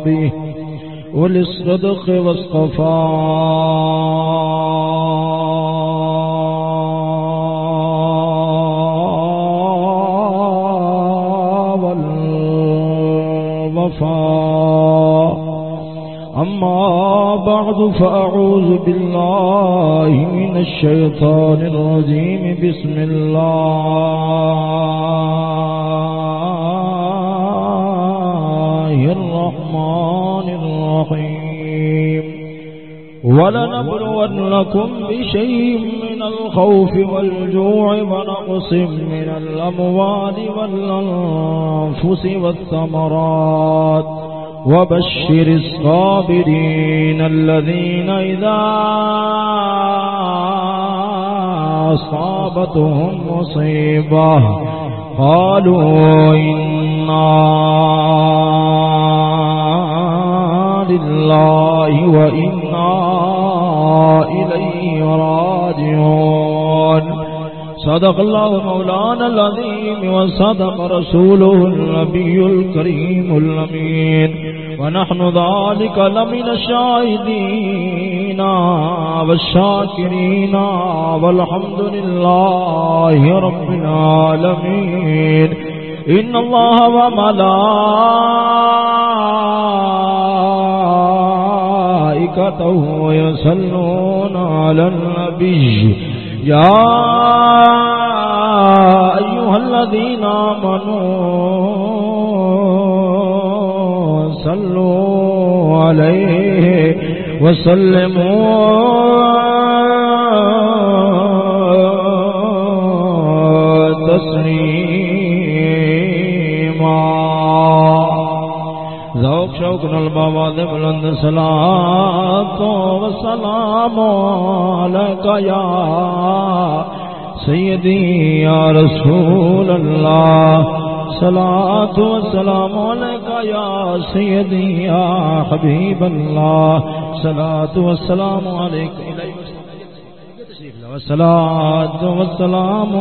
وأصحابه وللصدق والصفاء والوفاء. أما بعد فأعوذ بالله من الشيطان الرجيم. بسم الله الرحمن الرحمن الرحيم. ولنبلونكم بشيء من الخوف والجوع ونقص من الأموال والأنفس والثمرات. وبشر الصابرين الذين إذا أصابتهم مصيبة قالوا إنا لله وإنا إليه راجعون. صدق الله مولانا العظيم وصدق رسوله النبي الكريم الأمين. ونحن ذلك لمن الشاهدين والشاكرين والحمد لله رب العالمين. إن الله وملائكته يصلون على النبي يا أيها الذين آمنوا صلوا عليه وسلموا۔ ذوق شوق نال بابا دے بلند صلاۃ و سلام علیک یا سیدی یا رسول اللہ صلاۃ و سلام علیک یا سیدی یا حبیب اللہ صلاۃ و سلام علیک صلاۃ و سلام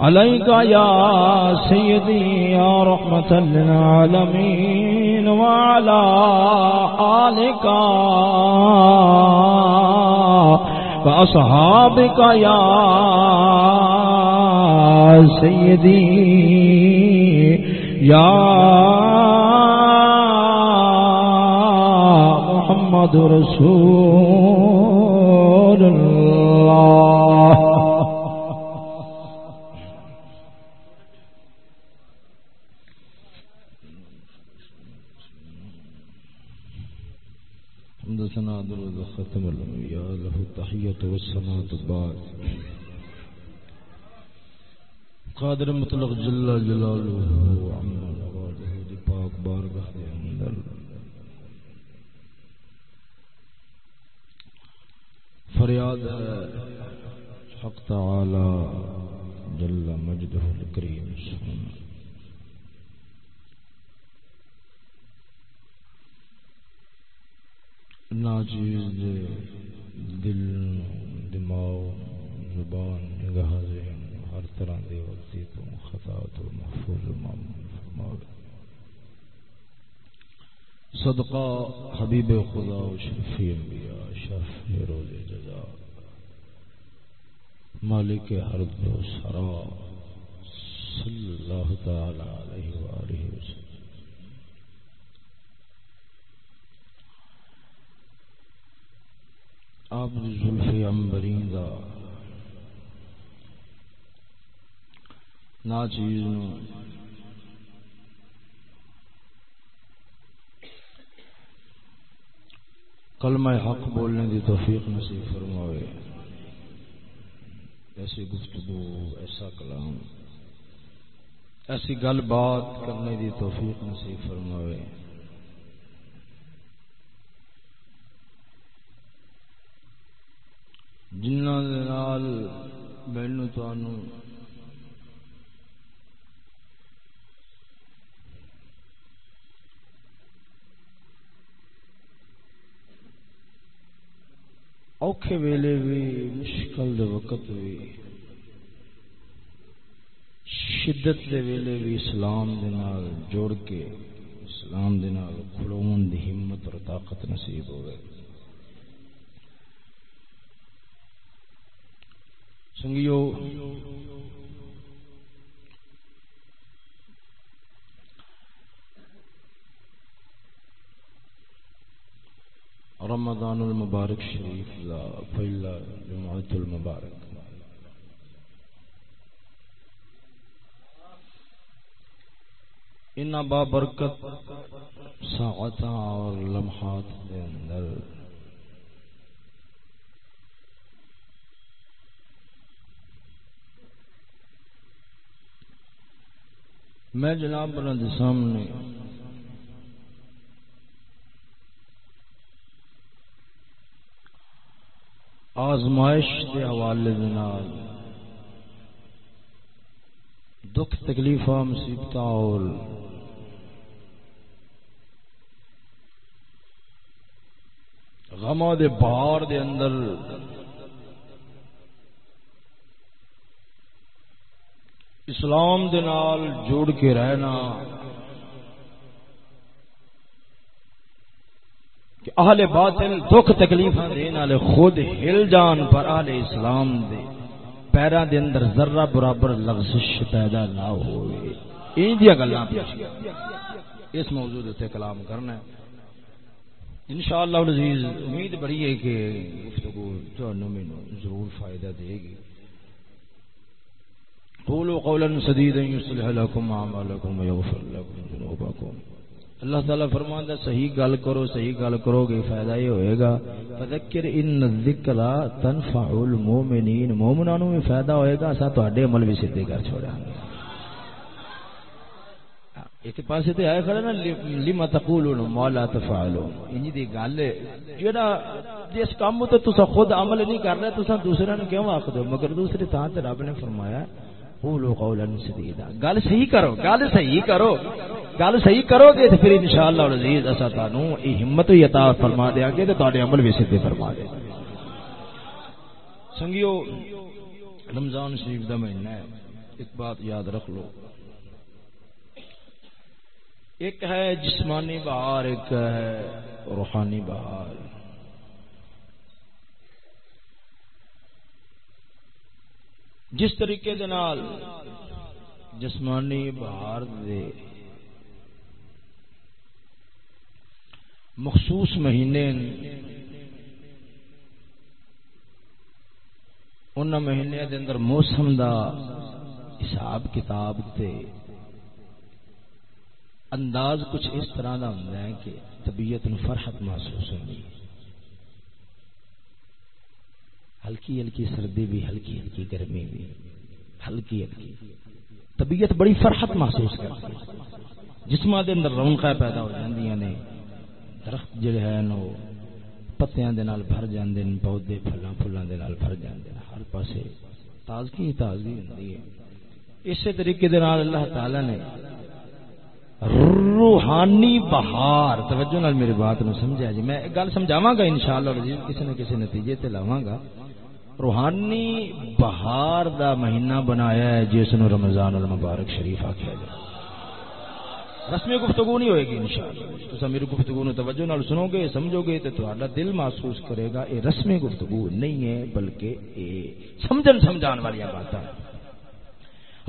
عليك يا سيدي يا رحمة للعالمين وعلى آلك وأصحابك يا سيدي يا محمد رسول الله حمد سنا درود ختم الانبیاء له التحیت والصلاة بعد قادر مطلق جل جلالہ عما نواله دی پاک بارگاہ دے اندر. فریاد ہے، حق تعالی جل مجدہ الکریم سبحانہ. ناچیز دل، دماغ، زبان نگاہ ذہن ہر طرح دے غلطی تو خطا تو محفوظ معمول فرماوے۔ صدقہ حبیب خدا و شفیع انبیاء شفیع روز جزا۔ مالک ہر دو سرا، صلی اللہ تعالی علیہ وآلہ وسلم۔ آپ زلف امبرین دا نا چیز نو۔ کلمہ حق بولنے دی توفیق نصیب فرماوے۔ ایسی گفتگو، ایسا کلام، ایسی گل بات کرنے دی توفیق نصیب فرماوے۔ جنہ مینو تنوع اوکھے ویلے بھی مشکل دے وقت بھی شدت دے ویلے بھی اسلام دے نال جوڑ کے اسلام دے نال کھڑون دی ہمت اور طاقت نصیب ہوئے سنگیو۔ رمضان المبارک شریف لا پہلا جماعت المبارک۔ ان با برکت ساعت اور لمحات کے اندر میں جناب بلند سامنے آزمائش کے حوالے دکھ تکلیف مصیبت اور غما دے بہار دے اندر اسلام دے نال جوڑ کے رہنا کہ اہل باطل دکھ تکلیف دین والے خود ہل جان پر اہل اسلام دے پیرا دے اندر ذرہ برابر لغزش پیدا نہ ہوئے۔ ان دیا گلاں اس موضوع تے کلام کرنا ہے۔ انشاءاللہ العزیز امید بڑی ہے کہ گفتگو تانوں مینوں ضرور فائدہ دے گی۔ قولوا قولا سديدا يصلح لكم اعمالكم ويغفر لكم ذنوبكم. اللہ تعالیٰ فرماندا صحیح گل کرو، صحیح گل کرو گے، فائدہ یہ ہوئے گا۔ فذکر ان الذکر تنفع المؤمنین۔ مومنوں میں فائدہ ہوئے گا اسا تواڈے عمل بھی سیدھے کر چھوڑا۔ ہاں، ایک پاسے تے آئے کھڑا نا لما تقولون ما لا تفعلون۔ انج دی گل جڑا جس کام تے تسا خود عمل نہیں کر رہے تسا دوسرے نوں کیوں آکھ دو مگر دوسری تھان تے رب نے فرمایا ہے قولوا قولا سديدا۔ گل صحیح کرو، گل صحیح کرو، گل صحیح کرو گے تو پھر انشاءاللہ العزیز اسا تانوں ای ہمت ہی عطا فرما دیا گے تے تواڈے عمل بھی سیدھے فرما دے۔ سنگیو، رمضان شریف دا مہینہ ہے، ایک بات یاد رکھ لو۔ ایک ہے جسمانی بہار ایک ہے روحانی بہار جس طریقے دنال جسمانی بہار دے مخصوص مہینے ان مہینے دے اندر موسم دا حساب کتاب تے انداز کچھ اس طرح دا ہوندا ہے کہ طبیعت نو فرحت محسوس ہوندی ہے۔ ہلکی ہلکی سردی بھی، ہلکی ہلکی گرمی بھی، ہلکی ہلکی۔ طبیعت بڑی فرحت محسوس کرتی جسم دے اندر رونقیں پیدا ہو جاندیاں نے۔ درخت جڑے ہیں نو پتیاں دے نال بھر جاندے نے پودے، پھلاں پھلاں دے نال بھر جاندے نے ہر پاسے تازگی تازگی ہوندی ہے۔ اسی طریقے دے نال اللہ تعالی نے روحانی بہار، توجہ نال میری بات نو سمجھا جی۔ میں گل سمجھاواں گا انشاءاللہ عزیز جی کسی نہ کسی نتیجے تے لاواں گا۔ روحانی بہار دا مہینہ بنایا ہے جس نو رمضان المبارک شریف آخیا جائے۔ رسمی گفتگو نہیں ہوئے گی انشاءاللہ۔ تو میری گفتگو نو توجہ نال سنو گے سمجھو گے تو تہاڈا دل محسوس کرے گا یہ رسمی گفتگو نہیں ہے، بلکہ یہ سمجھن سمجھان والی باتاں۔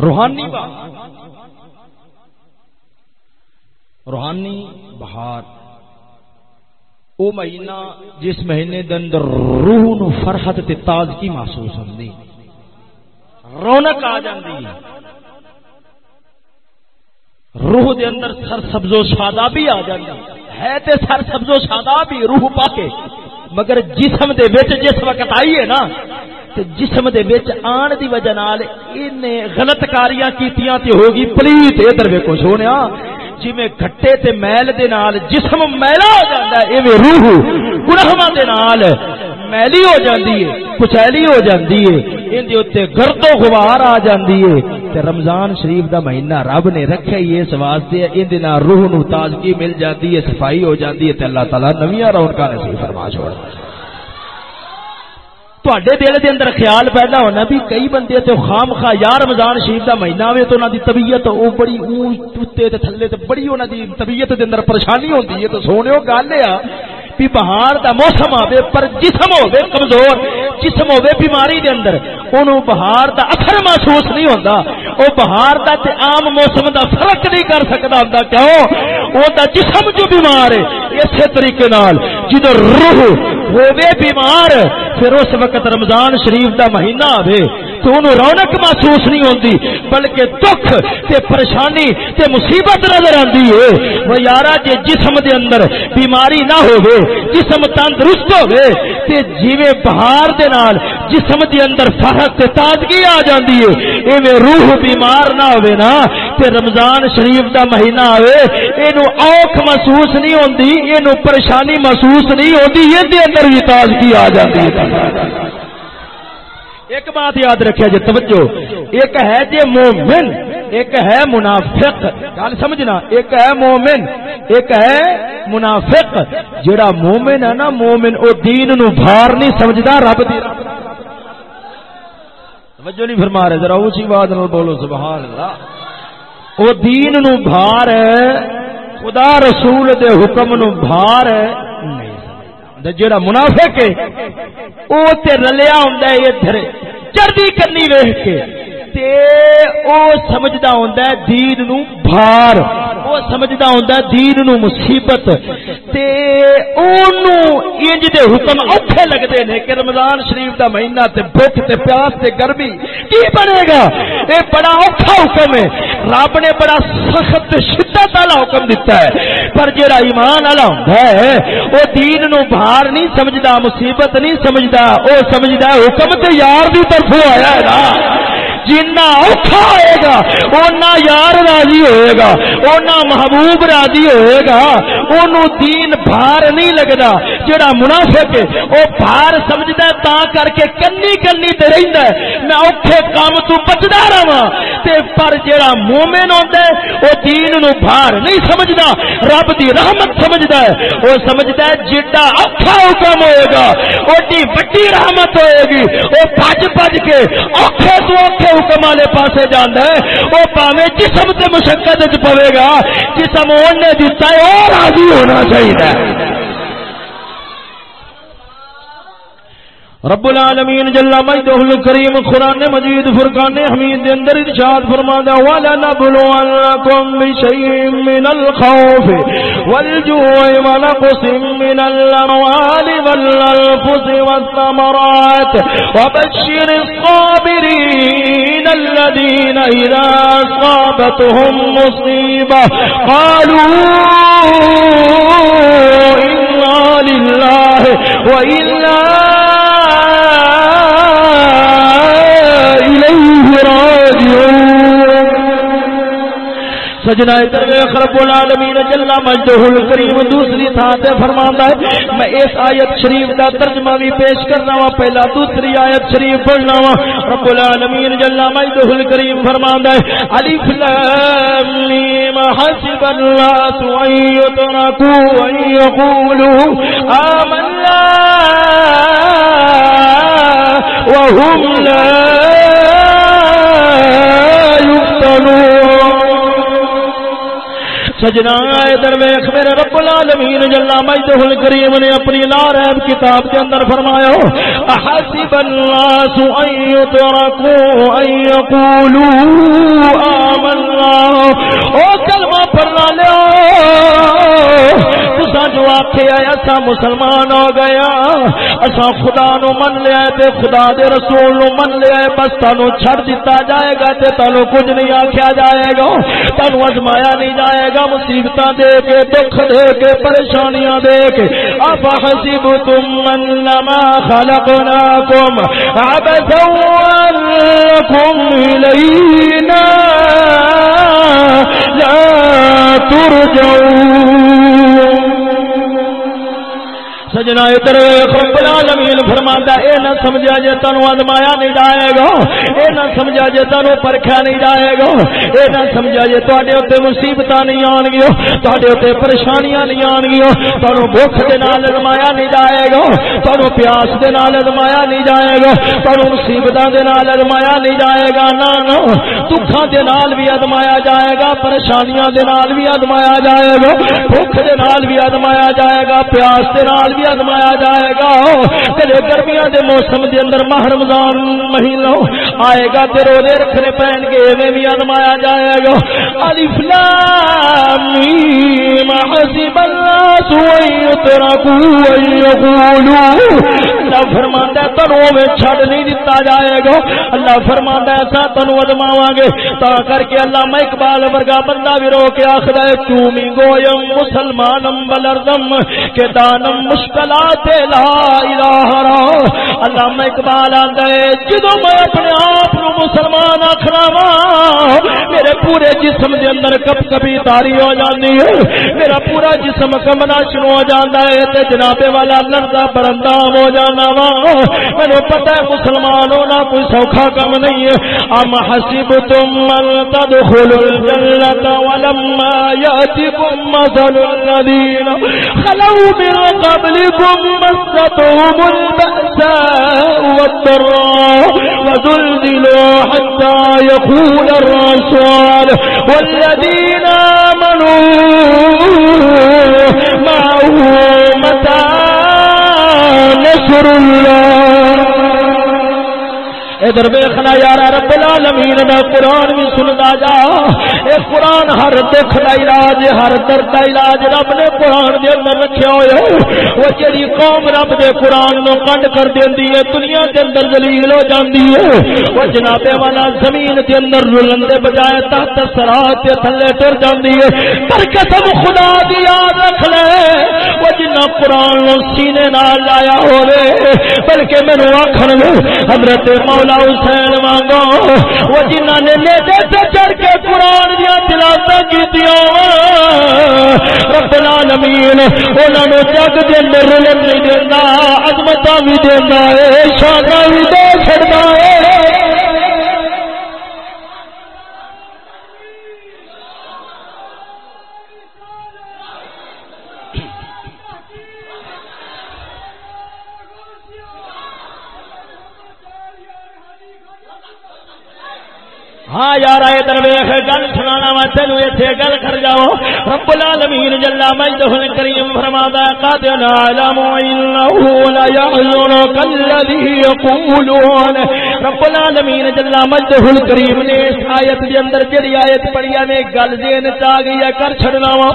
روحانی بہار۔ روحانی بہار او مہینہ جس مہینے دے اندر روح نو فرحت تے تازگی محسوس ہوندی۔ رونق آ جاندی۔ روح دے اندر سر سبز و شادابی آ جاندی۔ ہے تے سر سبز و شادابی روح پا کے مگر جسم دے وچ جس وقت آئی ہے نا، تے جسم دے وچ آن دی وجہ نال اینے غلط کاریاں کیتیاں تے ہوگی۔ پلیت ادھر ویکھو سونیا۔ جی جویں گھٹے تے میل دے نال، جسم میلا ہو جاندا ہے، ایویں روح، گناہاں دے نال میلی ہو جاندی ہے کچیلی ہو جاندی ہے، ان دے اوتے گرد و غبار آ جاندی ہے۔ تے رمضان شریف دا مہینہ رب نے رکھیا ہی اس واسطے ان دے نال روح نو تازگی مل جاندی ہے، صفائی ہو جاندی ہے۔ تے اللہ تعالی نویاں رونقاں نصیب فرما چھوڑدا ہے تواڈے دل دے اندر خیال پیدا ہونا بھی کئی بندے تے خام خواہ یا رمضان شریف دا مہینہ ہوے تو انہاں دی طبیعت او بڑی اونچ تے تھلے تے بڑی انہاں دی طبیعت دے اندر پریشانی ہوندی ہے تو سونےو گل ہے بھی بہار دا موسم آوے پر جسم ہوے کمزور جسم ہوے بیماری دے اندر اونوں بہار دا اثر محسوس نہیں ہوندا او بہار دا تے عام موسم دا فرق نہیں کر سکدا ہوندا کیوں او دا جسم جو بیمار ہے اسی طریقے نال جدوں روح ہوے بیمار پھر اس وقت رمضان شریف دا مہینہ آوے۔ تو انہوں رونق محسوس نہیں ہوندی، بلکہ دکھ تے پریشانی تے مصیبت نظر آندی ہے۔ وہ یارا، جے جسم دے اندر بیماری نہ ہوے جسم تندرست ہوے تے جیویں بہار دے نال جسم دے اندر فرق تے تازگی آ جاندی ہے۔ ایویں روح بیمار نہ ہوے نا، تے رمضان شریف دا مہینہ آوے، اینو اوکھ محسوس نہیں ہوندی، اینو پریشانی محسوس نہیں ہوندی، یہ دے اندر بھی تازگی آ جاندی ہے۔ ایک بات یاد رکھے جی توجہ۔ ایک ہے جی مومن، ایک ہے منافق۔ گل سمجھنا، ایک ہے مومن، ایک ہے منافق۔ جڑا مومن ہے نا، مومن او دین نو بھار نہیں سمجھدا، رب دی۔ توجہ نہیں فرما رہے، ذرا اونچی آواز نال بولو، سبحان اللہ۔ او دین نو بھار ہے، خدا رسول دے حکم نو بھار ہے۔ جیڑا منافق ہے او تے رلیا ہوندا ہے ادھر۔ چردی کرنی ویکھ کے۔ تے او سمجھدا ہوندا ہے دین نو بھار۔ او سمجھدا ہوندا ہے دین نو مصیبت۔ تے اونوں انج دے حکم اوکھے لگدے نے کہ رمضان شریف دا مہینہ تے بھوک تے پیاس تے گرمی کی بنے گا؟ اے بڑا اوکھا حکم ہے۔ رب نے بڑا سخت شدت والا حکم دیتا ہے۔ پر جڑا ایمان والا ہوندا ہے، او دین نو بھار نہیں سمجھدا، مصیبت نہیں سمجھدا، او سمجھدا حکم تے یار دی طرفوں آیا ہے نا۔ جنا اوکھا ہوئے گا، اونا یار راضی ہوئے گا، اونا محبوب راضی ہوئے گا، اونوں دین بھار نہیں لگدا، جڑا منافق ہے، او بھار سمجھدا ہے، تا کر کے کنی کنی تے رہندا ہے، میں اوکھے کام تو بچدا رہواں تے پر جڑا مومن ہوندا ہے، او دین نو بھار نہیں سمجھدا، رب دی رحمت سمجھدا ہے۔ او سمجھدا ہے جڑا اوکھا حکم ہوئے گا اوڈی وڈی رحمت ہوئے گی۔ او بھج بھج کے اوکھے تو اوکھے حکم والے پاسے جانا ہے۔ وہ پاوے جسم سے مشقت پوے گا، جسم نے دتا ہے وہ راضی ہونا چاہیے رب العالمین جل مجدہ الکریم قرآن مجید فرقان حمید دے اندر ارشاد فرمادا ولا نبلونکم بشیء من الخوف والجوع ونقص من الاموال والانفس والثمرات وبشر الصابرين الذين اذا اصابتهم مصيبه قالوا انا لله وانا سجنا خرب العالمین جل مجدہ الکریم دوسری تھان تے فرماندا ہے، میں اس آیت شریف دا ترجمہ بھی پیش کرنا وا، پہلا دوسری آیت شریف پڑھنا وا۔ رب العالمین جل مجدہ الکریم فرماندا ہے، الف لام میم، حسب الناس ان يتركوا ان يقولوا آمنا وهم لا سجنا ادھر ویخ میرے رب العالمین جلا مجدہ الکریم نے اپنی لا نارائن کتاب کے اندر فرمایا، احسب الناس ان يتركوا ان يقولوا آمنا۔ او کلمہ پڑھنا لیا۔ اسا جو آکھے آیا مسلمان ہو گیا ہاں۔ اسا خدا نو من لیا تے خدا دے رسول نو من لیا بس تانو چھڑ دیتا جائے گا تے تانو کچھ نہیں آکھیا جائے گا۔ تانو ازمایا نہیں جائے گا۔ مصیبتاں دے کے، دکھ دے کے، پریشانیاں دے کے۔ اپ حسبتم انما خلقناکم عبثا وانکم الینا لا ترجعون. سجنا ادھر رب العالمین فرماندا اے نہ سمجھا جے تانوں ازمایا نہیں جائے گا، اے نہ سمجھا جے تانوں پرکھیا نہیں جائے گا، اے نہ سمجھا جے تواڈے اوتے مصیبتاں نہیں آن گیاں تواڈے اوتے پریشانیاں نہیں آن گیاں تانوں بھوک دے نال ازمایا نہیں جائے گا، تانوں پیاس دے نال ازمایا نہیں جائے گا، تانوں مصیبتاں دے نال ازمایا نہیں جائے گا نا نا دکھاں دے نال بھی ازمایا جائے گا، پریشانیاں دے نال بھی ازمایا جائے گا بھوک دے نال بھی ازمایا جائے گا، پیاس دے نال بھی ازمایا جائے گا۔ تیرے گرمیاں دے موسم دے اندر ماہ رمضان مہینہ آئے گا تے روزے رکھنے پین گے ایویں بھی ازمایا جائے گا۔ الف لام میم، حسب الناس ان يتركوا ان يقولوا اللہ فرماندا ہے تنو میں چھڑ نہیں دتا جائے گا۔ اللہ فرماندا ہے ایسا تنو ازماواں گے۔ تا کر کے اللہ میں اقبال ورگا بندہ بھی رو کے آخدا ہے، چومی گویم مسلمانم بلردم کہ دانم مش مشکلات لا الہ را اللہ میں اقبال آندا ہے. جدوں میں اپنے آپ نو مسلمان آکھنا وا میرے پورے جسم دے اندر کب کبھی تاری ہو جاندی ہے؟ میرا پورا جسم کمنا شروع ہو جاندا ہے تے جناب والا لرزا برندام ہو جانا وا مینو پتا ہے مسلمان ہونا کوئی سوکھا کم نہیں ہے۔ ام حسب تم من تدخل الجنة ولما يأتكم مثل الذين خلوا من قبل قبلكم مستهم البأساء والضراء وزلزلوا حتى يقول الرسول والذين آمنوا معه متى نشر الله ادھر ویخنا یار رب العالمین دا قرآن بھی سنتا جا۔ اے قرآن ہر دکھ دا علاج، ہر درد دا علاج رب نے قرآن دے اندر رکھیا ہوئے وہ جڑی قوم رب دے قرآن نو کنڈ کر دیندی ہے، دنیا دے اندر ذلیل ہو جاندی ہے۔ وہ جناب والا زمین دے اندر رلن دے بجائے تحت سرات تے تھلے ٹر جاندی ہے۔ پر قسم خدا دی یاد رکھ لے۔ وہ جنہ قرآن نو سینے نال لایا ہوے بلکہ مینوں آکھن حضرت مولا مولا حسین وانگو وہ جنہوں نے نیٹے سے چڑھ کے قرآن دیا تلاوت کی رب العالمین انہوں نے جگ دے اندر رلن نہیں دینا عظمت بھی دینا ہے شانا بھی ہاں یار، آئے درویش گل سنانا وا، تینو ایتھے گل کر جاؤ۔ رب العالمین جل مجدہ الکریم فرماتا ہے، قد نعلم انه لا يحزنك الذي يقولون۔ رب العالمین جل مجدہ الکریم نے اس ایت دے اندر جڑی ایت پڑھی ہے گل دین چا گئی ہے، کر چھڑنا وا۔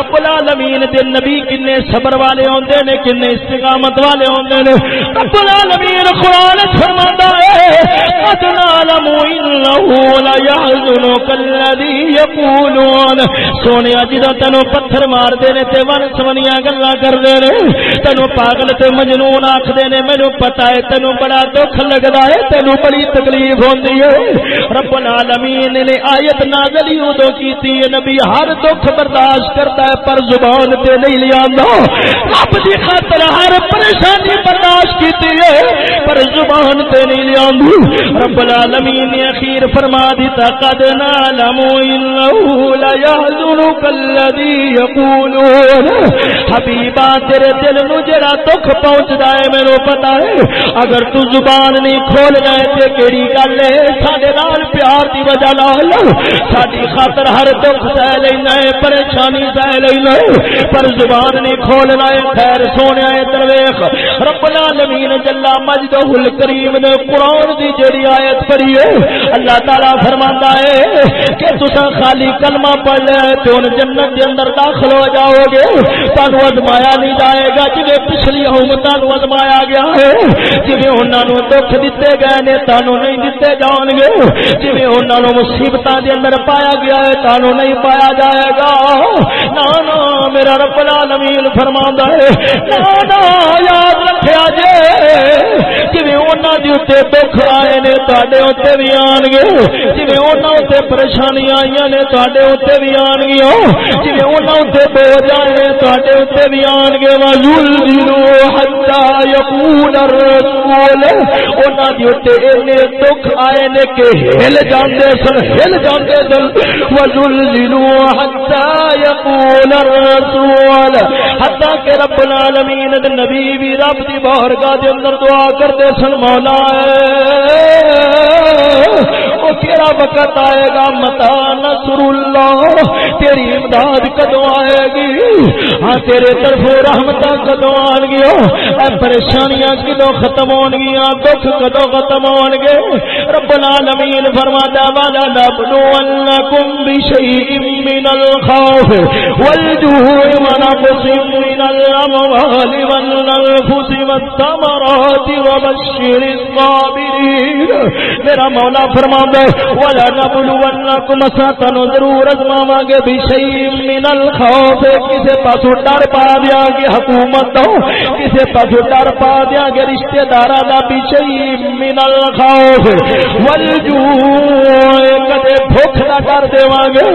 رب العالمین دے نبی کنے صبر والے ہوندے نے، کنے استقامت والے ہوندے نے۔ رب العالمین قران فرماتا ہے، قد نعلم انه لا يحزنك الذي يقولون سونے جدو تینو پتھر مار دے نے تے ون سونیاں گلاں کردے نے تینو پاگل تے مجنون آکھدے نے، مینوں پتہ ہے تینو بڑا دکھ لگدا ہے تینو نو بڑی تکلیف ہوندی ہے۔ رب العالمین نے ایت نازل اودو کیتی ہے۔ نبی ہر دکھ برداشت کرتا ہے پر زبان تے نہیں لیاندا رب دی خاطر ہر پریشانی برداشت کیتی ہے پر زبان تے نہیں لیاندی رب العالمین نے اخیر فرما دیتا، قد نعلم انه لا يحزنك الذي يقولون حبیبا، تیرے دل نو جڑا دکھ پہنچدا ہے، مینوں پتہ ہے، اگر تو زبان نہیں کھول گئے تے کیڑی گل ہے؟ ساڈے نال پیار دی وجہ نال۔ ساڈی خاطر ہر دکھ سہ لینا ہے، پریشانی سہ لینا ہے۔ پر زبان نہیں کھولنا ہے، خیر سونے ہے درویش۔ رب العالمین جل مجدہ الکریم نے قرآن دی جڑی آیت پڑھی ہے۔ اللہ تعالی فرماندا ہے کہ تساں خالی کلمہ پڑھ لے تے ہن جنت دے اندر داخل ہو جاؤ گے۔ تانوں ازمایا نہیں جائے گا جویں پچھلی امتاں نو ازمایا گیا ہے، جویں انہاں نو دکھ دتے گئے نے تانوں نہیں دتے جان گے جویں انہاں نو مصیبتاں دے اندر پایا گیا ہے، تانوں نہیں پایا جائے گا۔ نا نا، میرا رب العالمین فرماندا ہے، نا نا، یاد رکھیا جے۔ جویں انہاں دے اوتے دکھ آئے نے تواڈے اوتے بھی آن گے جویں انہاں اوتے پریشانیاں آئیاں نے تواڈے اوتے بھی آن گیاں جویں انہاں اوتے بوجھ آئے نے تواڈے اوتے بھی آن گے وذل حتا یقول الرسول۔ انہاں دے اوتے اینے دکھ آئے نے کہ ہل جاندے سن، ہل جاندے سن۔ وذل حتا یقول الرسول۔ حتا کہ رب العالمین دے نبی بھی رب دی بارگاہ دے اندر دعا کردے سن، مولا اے۔ کیڑا وقت آئے گا، متا نصر اللہ، تیری امداد کدو آئے گی؟ ہاں تیرے طرف رحمت کدو آن گیا اے پریشانیاں کدو ختم ہون گیا ہاں، دکھ کدو ختم ہون گے؟ رب العالمین فرما دا والا نبلونکم بشیء من الخوف والجوع ونقص من الاموال والانفس والثمرات وبشر الصابرین میرا مولا فرما دے ولا نبلونکم ساتن ضرور ازماواں گے بشیء من الخوف کسے پاسو ڈر پا دیا گے حکومت دو کسے پاسو ڈر پا دیا گے رشتہ داراں دا بشیء من الخوف۔ والجوع، کدے بھوک دا ڈر دیواں گے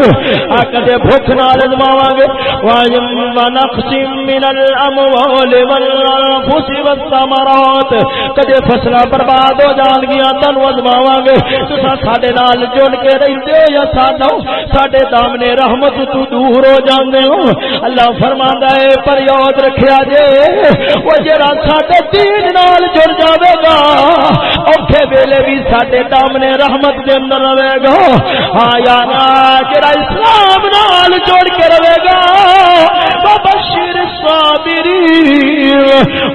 آ کدے بھوک نال ازماواں گے واجم ونقص من الاموال والانفس والثمرات۔ کدے فصلہ برباد ہو جان گیا تن ازماواں گے تساں ساڈے نال جڑ کے رہندے ہو یا ساڈا ساڈے دامنے رحمت تو دور ہو جاندے ہو اللہ فرماندا ہے پر یاد رکھیا جے او جڑا ساڈے دین نال جڑ جاوے گا اوکھے ویلے بھی ساڈے دامنے رحمت دے اندر رہے گا ہاں یار جڑا اسلام نال جوڑ کے رہے گا بشیر صابرین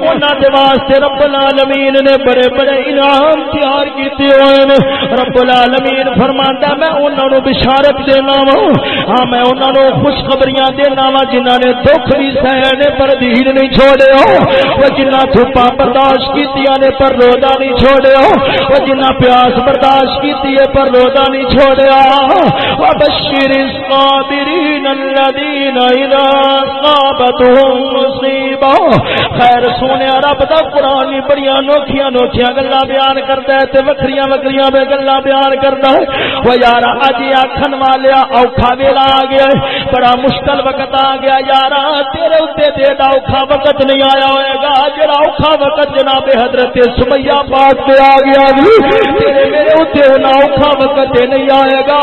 انہاں دے واسطے رب العالمین نے بڑے بڑے انعام تیار کیتے ہوئے نے رب العالمین العالمین فرماندا میں انہاں نو بشارت دینا وا ہاں میں انہاں نو خوشخبریاں دینا وا جنہاں نے دکھ بھی سہے نے پر دین نہیں چھوڑے ہو وہ جنہاں دھوپاں برداشت کیتیاں نے پر روزہ نہیں چھوڑے ہو وہ جنہاں پیاس برداشت کیتی ہے پر روزہ نہیں چھوڑیا۔ وبشر الصابرین الذین اذا اصابتهم مصیبہ۔ خیر سونے رب دا قرآن بڑی انوکھیاں انوکھیاں گلاں بیان کردا ہے تے وکھریاں وکھریاں بے گلاں بیان کردا ہے۔ او یار اج آکھن والیا اوکھا ویلا آ گیا ہے۔ بڑا مشکل وقت آ گیا۔ یار تیرے اوتے تے دا اوکھا وقت نہیں آیا ہوئے گا۔ جڑا اوکھا وقت جناب حضرت سمیہ پاک تے آ گیا تیرے میرے اوتے نہ اوکھا وقت نہیں آئے گا۔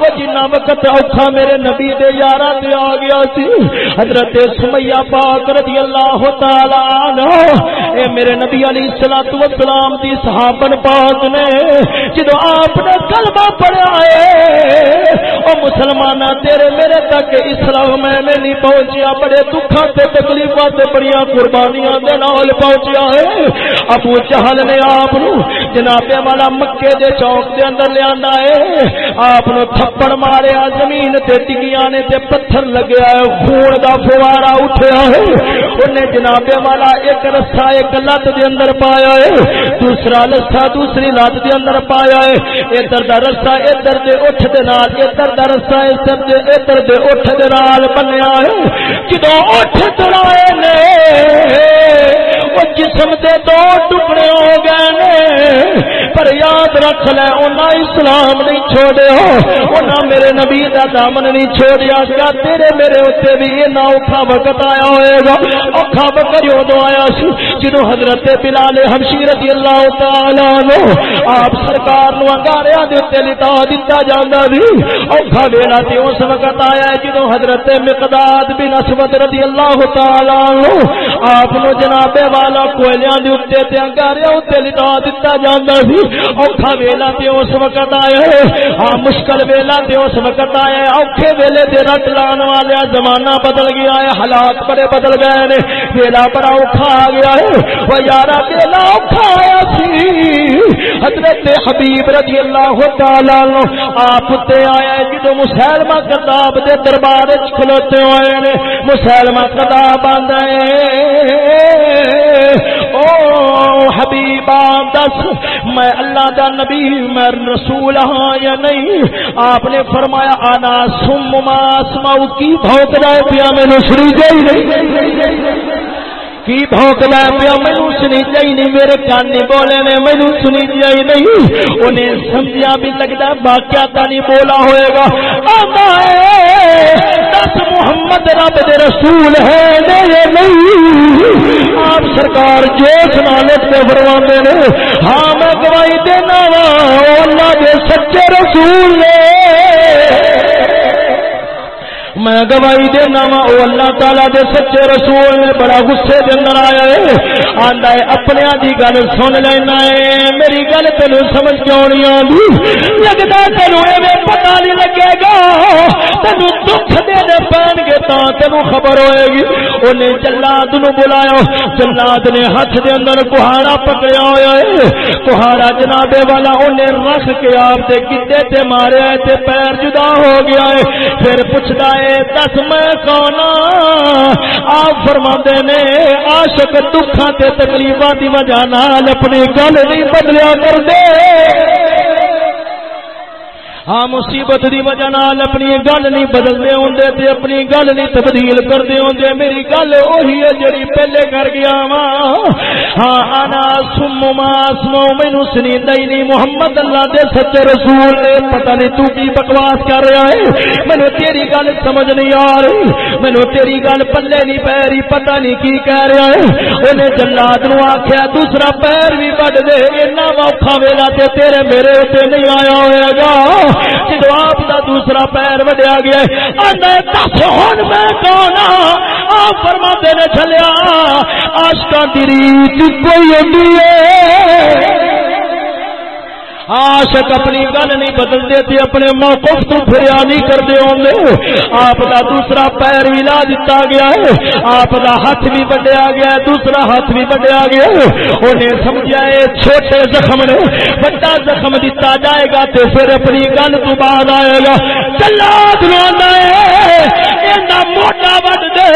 وہ جنہ وقت اوکھا میرے نبی دے یاراں تے آ گیا سی، حضرت سمیہ پاک رضی اللہ تعالی عنہ۔ اے میرے نبی علیہ الصلوۃ والسلام دی صحابن پاک نے، جدو آپ نے کلمہ پڑھا ہے او مسلمان تیرے میرے تک اسلام میں نہیں پہنچیا، بڑے دکھاں تے تکلیفاں تے بڑیاں قربانیاں دے نال پہنچیا ہے۔ ابو جہل نے آپ نو جناب والا مکے دے چوک دے اندر لے آندا ہے۔ آپ نو تھپڑ ماریا، زمین تے ٹکیاں نے تے پتھر لگیا ہے، خون دا فوارا اٹھیا ہے۔ اونے جناب والا ایک رسا ایک لت دے اندر پایا ہے۔ دوسرا رسا دوسری لت دے اندر پایا ہے ادھر دا رستہ ادھر دے اٹھ دے نال ادھر دا رستہ ادھر دے ادھر دے اٹھ دے نال بنیا ہے جدوں اٹھ تڑائے نے وہ جسم دے دو ٹکڑے ہو گئے نے۔ پر یاد رکھ لے انہاں اسلام نہیں چھوڑے ہو۔ انہاں میرے نبی دا دامن نہیں چھوڑیا کیا تیرے میرے اوتے بھی اتنا اوکھا وقت آیا ہوئے گا۔ اوکھا وقت یوں دو آیا سی، جنوں حضرت بلال حبشی رضی اللہ تعالی عنہ آپ سرکار نو انگاریاں دے تے لٹا دتا جاندا سی۔ اوکھا ویلا تے اس وقت آیا ہے جنوں حضرت مقداد بن اسود رضی اللہ تعالی عنہ آپ نو جناب والا کوئلیاں دے اوتے تے انگاریاں اوتے لٹا دتا جاندا سی۔ اوکھا ویلا تے اس وقت آیا ہے ہاں مشکل ویلا تے اس وقت آیا ہے اوکھے ویلے تے رٹ لان والے زمانہ بدل گیا ہے۔ حالات بڑے بدل گئے نے۔ ویلا بڑا اوکھا آ گیا ہے۔ او یارا ویلا اوکھا آیا سی۔ حضرت حبیب رضی اللہ تعالی عنہ آپ تے آیا ہے۔ جدوں مسلمان کتاب دے دربار وچ کھلوتے ہوئے نے مسلمان کتاب آندا او حبیبا دس میں اللہ دا نبی، میں رسول ہاں یا نہیں؟ آپ نے فرمایا، آنا سم ما کی بھوک جائے پیا میں نسری جائی نہیں؟ کی بھونکنا پیا مینو سنی چاہیے میرے کان نہیں بولے نے مینو سنی چاہیے نہیں؟ انہیں سمجھا بھی لگتا باقیا نہیں بولا ہوئے گا۔ دس محمد رب دے رسول ہے نہیں؟ آپ سرکار جو سنالے سے فرما نے ہاں میں گواہی دینا وا اللہ دے سچے رسول نے۔ میں گواہی دینا وا اللہ تعالی دے سچے رسول نے، بڑا غصے دے اندر آیا ہے۔ آندا ہے، اپنے دی گل سن لینا ہے۔ میری گل تینو سمجھ کیوں نہیں آندی؟ لگدا تینو ایویں پتہ نہیں لگے گا۔ تینو دکھ دے دے پین گے تا تینو خبر ہوئے گی۔ اونے جلاد نو بلایا۔ جلاد نے ہاتھ دے اندر کوہاڑا پکڑیا ہویا ہے۔ کوہاڑا جناب والا اونے رکھ کے آپ تے گدے تے ماریا تے پیر جدا ہو گیا ہے۔ پھر پوچھدا ہے، دس میں کون ہاں؟ آپ فرما نے آشک دکھا تکلیفا کی وجہ نال اپنی گل نہیں بدلیا کر دے ہاں مصیبت دی وجہ نال اپنی گل نہیں بدلتے ہوندے تے اپنی گل نہیں تبدیل کرتے ہوندے۔ میری گل وہی ہے جڑی پہلے کر گیا وا ہاں انا سم ما اسمو مینوں سنیندا ہی نہیں محمد اللہ دے سچے رسول نے پتہ نہیں تو کی بکواس کر رہا ہے۔ مینوں تیری گل سمجھ نہیں آ رہی۔ مینوں تیری گل پلے نہیں پے رہی، پتہ نہیں کی کہہ رہا ہے۔ اونے جلاد نو آکھیا، دوسرا پیر بھی بڑھ دے۔ اینا اوکھا ویلا تے تیرے میرے تے نہیں آیا ہوئے گا۔ جدو آپ کا دوسرا پیر وڈیا گیا دس ہوں میں کون آپ فرما نے، چلیا آشکا کی ریت کوئی ہوتی ہے۔ عاشق اپنی گل نہیں بدلتے تھے اپنے موقف تو پھریا نہیں کرتے ہوں آپ کا دوسرا پیر بھی لا دیتا گیا ہے۔ آپ کا ہاتھ بھی بڈیا گیا ہے۔ دوسرا ہاتھ بھی بڈیا گیا ہے۔ انہیں سمجھا ہے چھوٹے زخم نے۔ بڑا زخم دیتا جائے گا تو پھر اپنی گل تو بعد آئے گا۔ چلا دلانا ہے۔ موٹا وڈ دے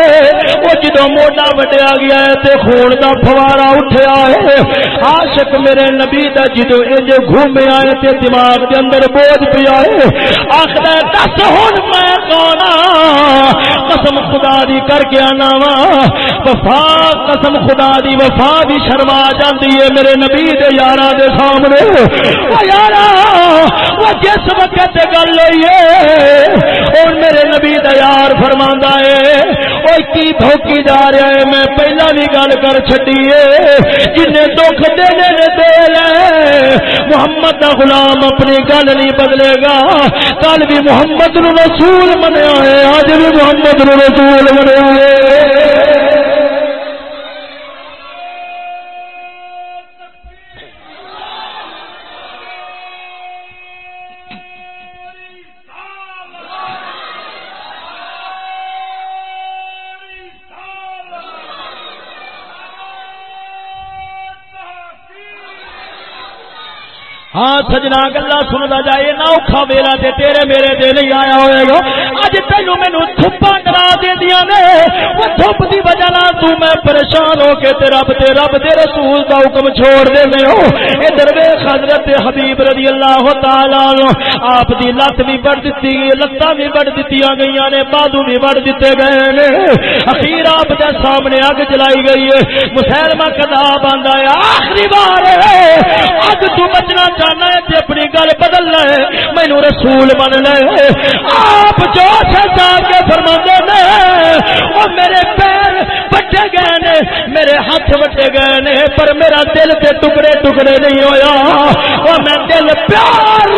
وہ جدو موٹا وڈیا گیا ہے تے خون دا فوارا اٹھیا ہے عاشق میرے نبی دا جدو انج گھوم آئے تے دماغ دے اندر بوجھ پہ آئے آخر دس ہوں میں کون قسم خدا دی کر کے آنا وا وفا قسم خدا دی وفا بھی شرما جاندی ہے میرے نبی دے یارا دے سامنے وہ یارا وہ جس وقت گل ہوئی ہے اور میرے نبی دا یار فرماندا ہے او کی دھوکی جا رہا ہے، میں پہلا بھی گل کر چھڈی ہے جن دکھ دینے نے دے لے محمد کا غلام اپنی گل نہیں بدلے گا۔ کل بھی محمد نو رسول منیا ہے اج بھی محمد نو رسول منیا ہے۔ ہاں سجنا گلا سنتا جائے، نہ اوکھا ویلا تے تیرے میرے دے نہیں آیا ہوئے گا۔ اج تینو مینو تھپا کرا دے دیا نے۔ وہ تھپ دی وجہ نال تو میں پریشان ہو کے تے رب تے رب دے رسول دا حکم چھوڑ دے میں ہو۔ ادھر ویکھ حضرت حبیب رضی اللہ تعالی عنہ، آپ دی لت بھی بڑھ دتی گئی لتاں بھی بڑھ دتیاں گئیاں نے، بازو بھی بڑھ دتے گئے نے۔ اخیر آپ دے سامنے اگ جلائی گئی ہے۔ مسلمہ کذاب آندا ہے، آخری بار اگ تو بچنا چاہنا ہے تے اپنی گل بدل لے مینو رسول من لے۔ آپ جو سجا کے فرما نے، وہ میرے پیر بٹے گئے نے، میرے ہاتھ بٹے گئے نے، پر میرا دل کے ٹکڑے ٹکڑے نہیں ہویا۔ وہ میں دل پیار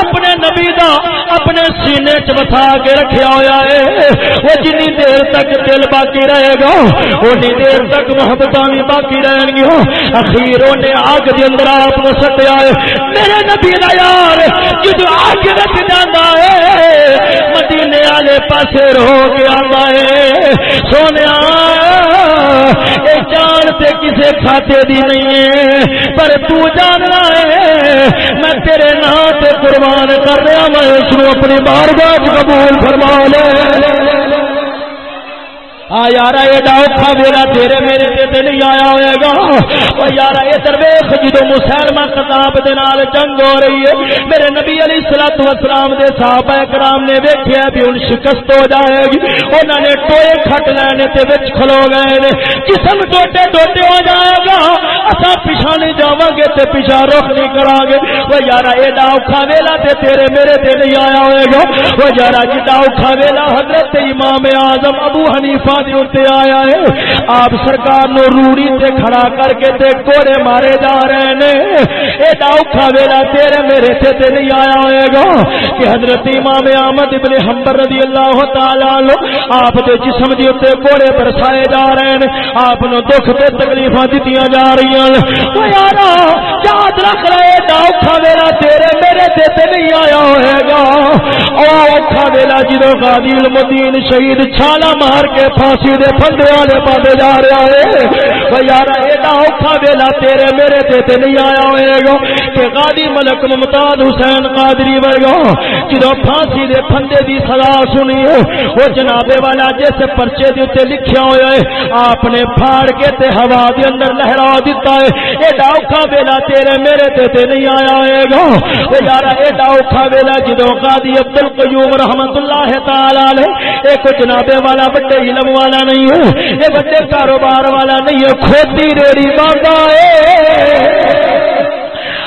اپنے نبی دا، اپنے سینے چ بسا کے رکھا ہوا ہے۔ وہ جنی دیر تک دل باقی رہے گا، اونی دیر تک محبت بھی باقی رہن گیا اخیر نے آگ کے اندر آپ کو سٹیا ہے۔ میرے نبی کا یار، جدو آگ رکھ جانا ہے مدینے والے پاسے رو کے آتا ہے۔ سونے جان سے کسی کھاتے دی نہیں ہے، پر تو جاننا ہے، میں تیرے نام سے قربان کر رہا میں، اس کو اپنی بار بار قبول فرما لے۔ آ یار ایڈا اوکھا ویلا تیرے میرے تے نہیں آیا ہوئے گا۔ او یار ادھر ویکھ جدوں مسلمہ کتاب دے نال جنگ ہو رہی ہے، میرے نبی علیہ الصلوۃ والسلام دے صحابہ کرام نے ویکھیا بھی ہن شکست ہو جائے گی۔ انہاں نے ٹوئے کھٹ لینے تے وچ کھلو گئے نے۔ جسم ٹوٹے ٹوٹے ہو جائے گا۔ اساں پیچھے نہیں جاواں گے تے پیچھے رخ نہیں کراں گے او یار ایڈا اوکھا ویلا تے تیرے میرے تے نہیں آیا ہوئے گا۔ او یار جی جڈا اوکھا ویلا حضرت امام اعظم ابو حنیفہ آیا ہے۔ آپ سرکار نو روڑی سے کھڑا کر کے تے کوڑے مارے جا رہے نے۔ ایڈا اوکھا ویلا تیرے میرے سے تے نہیں آیا ہوئے گا کہ حضرت امام احمد ابن حنبل رضی اللہ تعالی عنہ آپ دے جسم دی اوتے کوڑے برسائے جا رہے ہیں آپ نو دکھ تے تکلیفاں دتیاں جا رہی ہیں او یارا، یاد رکھ لے ایڈا اوکھا ویلا تیرے میرے سے تے نہیں آیا ہوئے گا۔ او اوکھا ویلا جدوں غازی المدین شہید چھالا مار کے پھا پھانسی دے پھندے والے پاندے جا رہا ہے۔ یار، ایڈا اوکھا ویلا تیرے میرے تے تے نہیں آیا ہوئے گا۔ کہ غادی ملک ممتاز حسین قادری ورگا جدو پھانسی دے پھندے دی سزا سنی وہ جناب والا جس پرچے دے اوتے لکھیا ہوا ہے، آپ نے پھاڑ کے تے ہوا دے اندر لہرا دیتا ہے۔ ایڈا اوکھا ویلا تیرے میرے تے تے نہیں آیا ہوئے گا۔ او یار، ایڈا اوکھا ویلا جدو قاضی عبد القیوم رحمتہ اللہ تعالی علیہ، ایک جناب والا بڑے علم والا نہیں ہے یہ بڑے کاروبار والا نہیں ہے۔ کھوتی ریڑی باندا ہے۔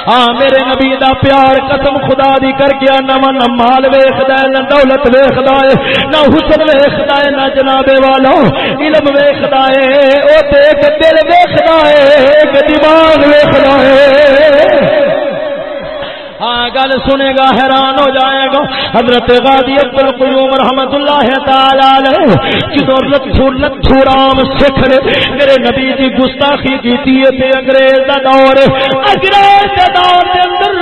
ہاں میرے نبی دا پیار قسم خدا دی کر کے نہ من مال ویکھدا ہے، نہ دولت ویکھدا ہے، نہ حسن ویکھدا ہے، نہ جناب والا۔ علم ویکھدا ہے، او تے دل ویکھدا ہے دماغ ویکھدا ہے۔ ہاں گل سنے گا، حیران ہو جائے گا۔ حضرت غازی عبد القیوم رحمت اللہ تعالی علیہ جدو لتھو لتھو رام سکھ نے میرے نبی دی گستاخی کیتی ہے تے انگریز دا دور۔ انگریز دا دور دے اندر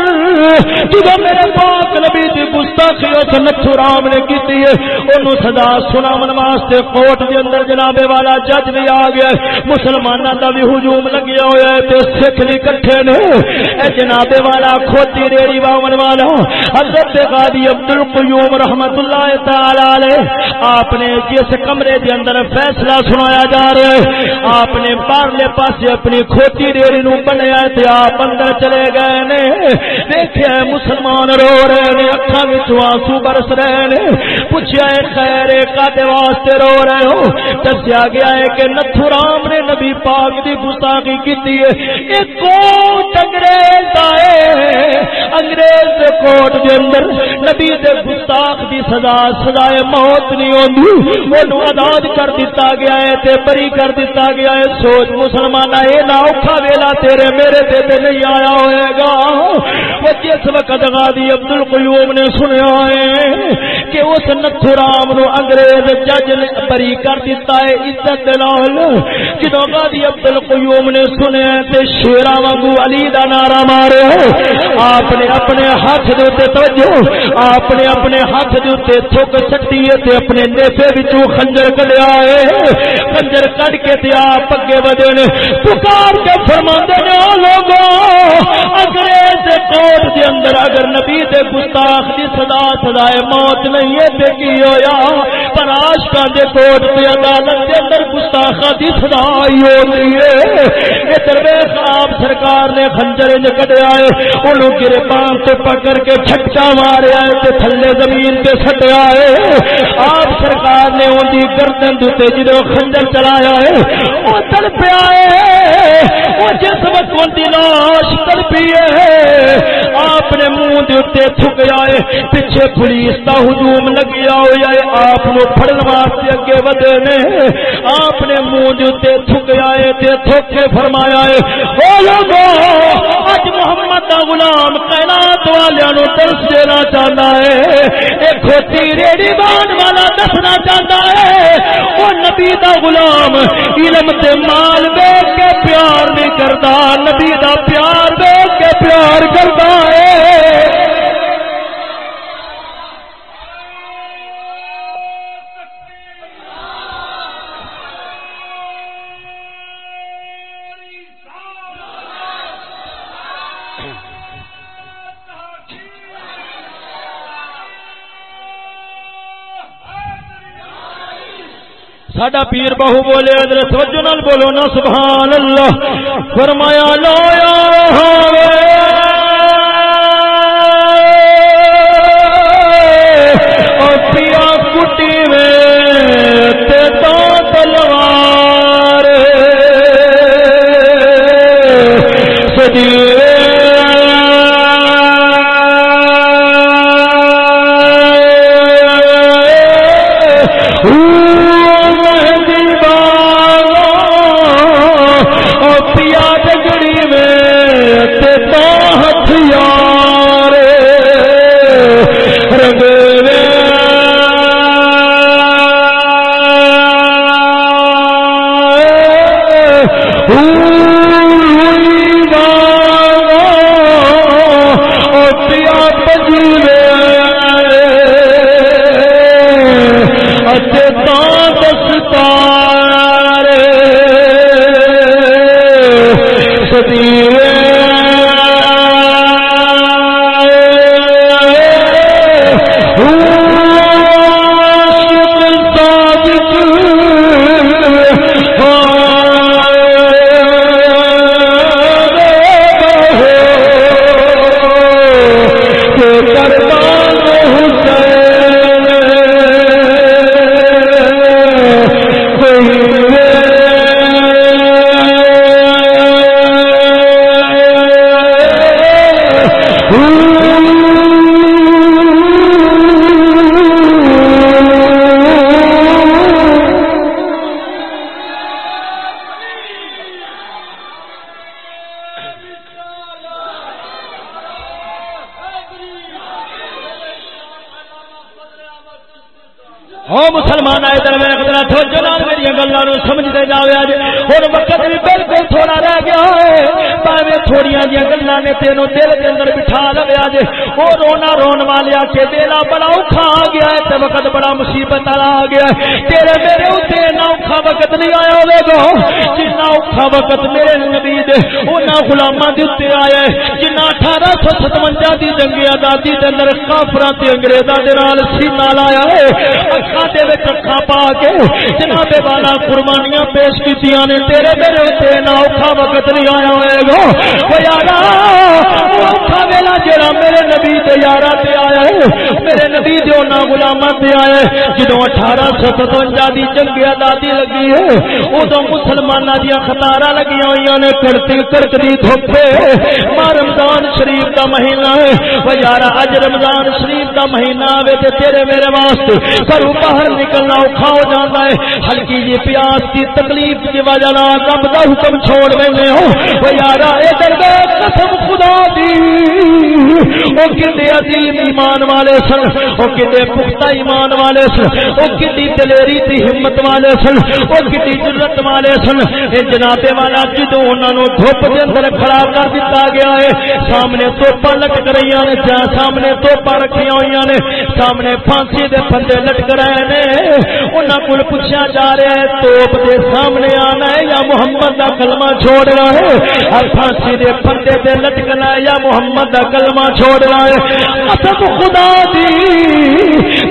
جدو میرے پاک نبی دی گستاخی اس لتھو رام نے کیتی ہے، اونوں سزا سناون واسطے کوٹ دے اندر جناب والا جج بھی آ گیا مسلماناں دا بھی ہجوم لگیا ہویا ہے تے سکھ بھی کٹھے نے۔ اے جناب والا کھوتی ریڑی باون والا حضرت قاضی عبد القیوم رحمت اللہ تعالی علیہ، آپ نے جس کمرے دے اندر فیصلہ سنایا جا رہا ہے، آپ نے پارلے پاسے اپنی کھوتی ریڑی نو بنیا تے آپ اندر چلے گئے نے۔ دیکھیا مسلمان رو رہے نے، اکھاں وچ آنسو برس رہے نے۔ پوچھیا ہے خیر کادے واسطے رو رہے ہو؟ دسیا گیا ہے کہ نتھو رام نے نبی پاک دی گستاخی کیتی ہے۔ اے کوٹ انگریز آئے انگریز دے کوٹ دے اندر نبی دے گستاخ دی سزا، سزائے موت نہیں ہوندی۔ اونوں آزاد کر دتا گیا ہے تے بری کر دتا گیا ہے۔ سوچ مسلمان اے نہ اوکھا ویلا تیرے، میرے تے تے نہیں آیا ہوئے گا۔ جس وقت غازی عبد القیوم نے سنیا ہے کہ اس نتھو رام نو انگریز جج نے بری کر دتا ہے عزت دے نال۔ جدوں غازی عبد القیوم نے سنیا تے شیراں وانگو علی دا نعرہ مارے آپ نے اپنے ہاتھ دے اوتے توجہ، آپ نے اپنے ہاتھ دے اوتے تھوک سٹی تے اپنے نیفے وچوں خنجر کڈیا ہے۔ خنجر کڈ کے تے آپ اگے ودے نے، پکار کے فرماندے نے او لوگو، انگریز دے کوٹ دے اندر اگر نبی دے گستاخ دی صدا سزائے موت نہیں ہے تے کی ہویا؟ پر عاشقاں دے کوٹ تے عدالت دے اندر گستاخاں دی سزا ہی ہوندی ہے۔ اے درویش، آپ سرکار نے خنجر وچ کڈیا ہے اونوں گرے پان سے پکڑ کے چھٹا ماریا ہے تھلے زمین پہ سٹیا ہے۔ آپ سرکار نے ان کی گردن دوتے جدو خنجر چلایا ہے، وہ تڑ پیا ہے۔ وہ جس وقت ان کی لاش تڑپی ہے۔ آپ نے منہ دے تھک جائے، پیچھے پولیس کا ہجوم لگیا ہوا ہے آپ کو پڑن واسطے اگے ودے نے۔ آپ نے منہ دے تھک جائے تھک کے فرمایا ہے، او لوگو اج محمد دا غلام کائنات والوں درس دینا چاہتا ہے۔ ایک کھوتی ریڑی بان والا دسنا چاہتا ہے۔ وہ نبی دا غلام علم تے مال دیکھ کے پیار نہیں کرتا، نبی دا پیار دیکھ کے پیار کرتا۔ ساڈا پیر بہو بولے ادرس وجہ بولو نا سبحان اللہ فرمایا لایا دل کے اندر بٹھا رہے وہ رونا روا بڑا اوکھا آ گیا وقت بڑا مصیبت والا آ گیا میرے اتنے اوکھا وقت نہیں آیا ہوگا اور انہاں غلاماں دے آیا ہے۔ 1857 دی جنگ آزادی دے اندر کافراں تے انگریزاں دے نال سینہ لایا ہے۔ اکھاں دے وچ اکھاں پا کے جناب والا قربانیاں پیش کیتیاں نے، تیرے میرے نہ اوکھا وقت نہیں آیا ہوئے گا۔ او یارا اوکھا ویلا جڑا میرے نبی دے تے آیا ہے میرے نبی دے انہاں غلاماں تے آیا ہے جدوں 1857 دی جنگ آزادی لگی ہے، اودوں مسلماناں دی خطار لگی ہوئی نے کڑتی کڑکتی دھوپے۔ ماں رمضان شریف کا مہینہ ہے۔ وہ یار اج رمضان شریف کا مہینہ آئے تو تیرے میرے واسطے گھروں باہر نکلنا اوکھا ہو جاتا ہے۔ ہلکی جی پیاس کی تکلیف کی وجہ رب کا حکم چھوڑ دیں ہو۔ وہ یار ادھر قسم خدا دی۔ وہ کتنے عظیم ایمان والے سر سن وہ کتنے پختہ ایمان والے سن وہ کتنی دلیری تھی ہمت والے سن وہ کتنی ضرورت والے سن۔ یہ جناب والا جدو انہوں نے دھوپ کے اندر کھڑا کر دیا گیا ہے، سامنے توپا لٹک رہی نے سامنے توپا رکھی ہوئی نے، سامنے پھانسی دے پھندے لٹک رہے نے۔ انہوں کو پوچھا جا رہا ہے، توپ دے سامنے آنا ہے یا محمد کا کلمہ چھوڑنا ہے؟ ہر پھانسی دے پھندے دے لٹکنا ہے یا محمد کا کلمہ چھوڑنا ہے؟ قسم خدا دی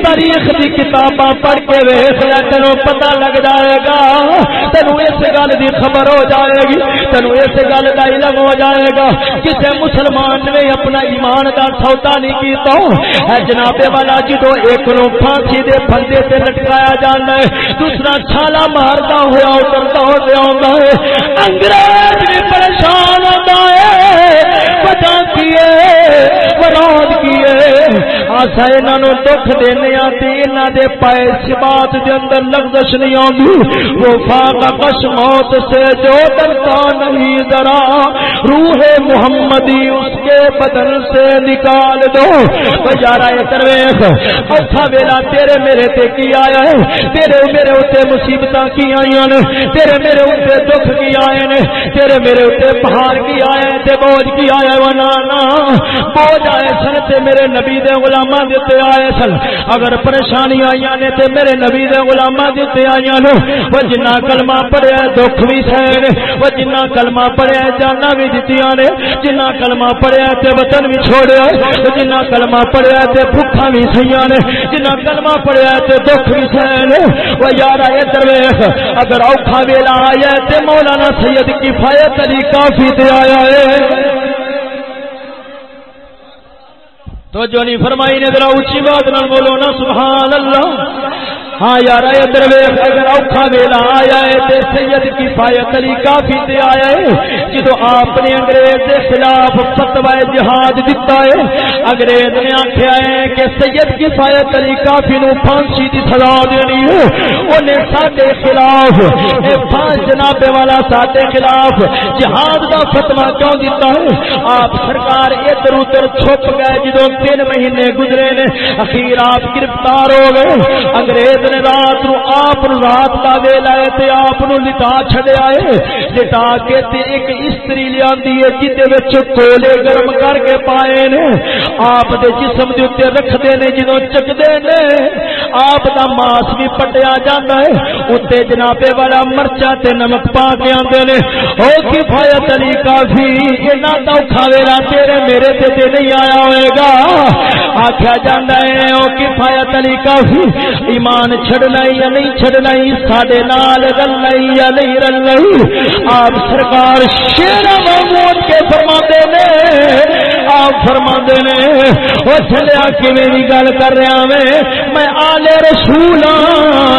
تاریخ دی کتاباں پڑھ کے ویخ لے، تینوں پتہ لگ جائے گا۔ تینوں اس گل دی خبر ہو جائے گی، تینوں اس گل کا علم ہو جائے گا۔ کسی مسلمان نے اپنا ایمان کا سودا نہیں کیتا۔ اے جناب والا جدو ایک نو پھانسی دے پھندے تے لٹکایا جانا ہے، دوسرا چھالا مارتا ہوا اترتا ہو ہے۔ انگریز بھی پریشان ہوتا ہے۔ وجہ کیے اسا انہاں نو دکھ دینے آ تے انہاں دے پائے سبات دے اندر لغزش نہیں آندی۔ وہ فاق قش موت سے جو ڈرتا نہیں، ذرا روح محمدی اس کے بدن سے نکال دو۔ یارا ادھر ویخ اوکھا ویلا تیرے میرے تے کی آیا ہے؟ تیرے میرے اتنے مصیبت کی آئی نے؟ تیرے میرے اتنے دکھ کی آئے نے؟ تیرے میرے اتنے پہاڑ کی آئے تے بوجھ کی آیا وہ نانا، بوجھ آئے سن تے میرے نبی دے غلام غلاماں دے آئے سن۔ اگر پریشانی آئی نے تے میرے نبی دے غلاماں دے آئی نے وہ جنہ کلمہ پڑھیا دکھ بھی سہے وہ جنہ کلمہ پڑھیا جانا بھی دتیاں نے۔ جنہ کلمہ پڑھیا تے وطن بھی چھوڑیا جنہ کلمہ پڑھیا تے بھوکا بھی سیاں نے۔ جنہ کلمہ پڑھیا تے دکھ بھی سہے نے وہ یار اے درویش اگر اوکھا ویلا آیا تے مولانا سید کفایت علی کافی تے آیا ہے۔ توجہ نہیں فرمائی نے ذرا اونچی بات نہ بولو نا سبحان اللہ۔ ہاں یار ادھر ویخ اگر اوکھا ویلا آیا ہے تے سید کی فایت علی کافی تے آیا ہے، جدو آپ نے انگریز کے خلاف فتوا جہاد دیتا ہے، انگریز نے آخیا ہے کہ سید کی فایت علی کافی نو پھانسی دی سزا دینی ہے انہیں ساڈے خلاف، اے پانچ جناب والا ساڈے خلاف جہاد دا فتوا کیوں دیتا ہے؟ آپ سرکار ادھر ادھر چھپ گئے، جدو تین مہینے گزرے نے، اخیر آپ گرفتار ہو گئے، انگریز نے رات نو آپ رات کا ویلا ہے تے آپ نو لٹا چھڈیا ہے لٹا کے تے ایک استری لیاندی ہے جتے وچ کولے گرم کر کے پائے نے۔ آپ دے جسم دے اوتے رکھدے نے جدوں چکدے نے۔ آپ دا ماس بھی پٹیا جاندا ہے۔ اوتے جنابے والا مرچا تے نمک پا کے آندے نے۔ او کفایت علی کافی انہاں دا اوکھا ویلا تیرے میرے تے تے نہیں آیا ہوئے گا۔ آکھیا جاندا ہے، او کفایت علی کافی۔ ایمان چھڑنا یا نہیں چھڑنا سڈے نال رلنا یا نہیں رلنا آپ سرکار شیر محمود کے فرما نے، آپ فرما نے، وہ چلیا کی گل کر رہا میں میں آلے رسول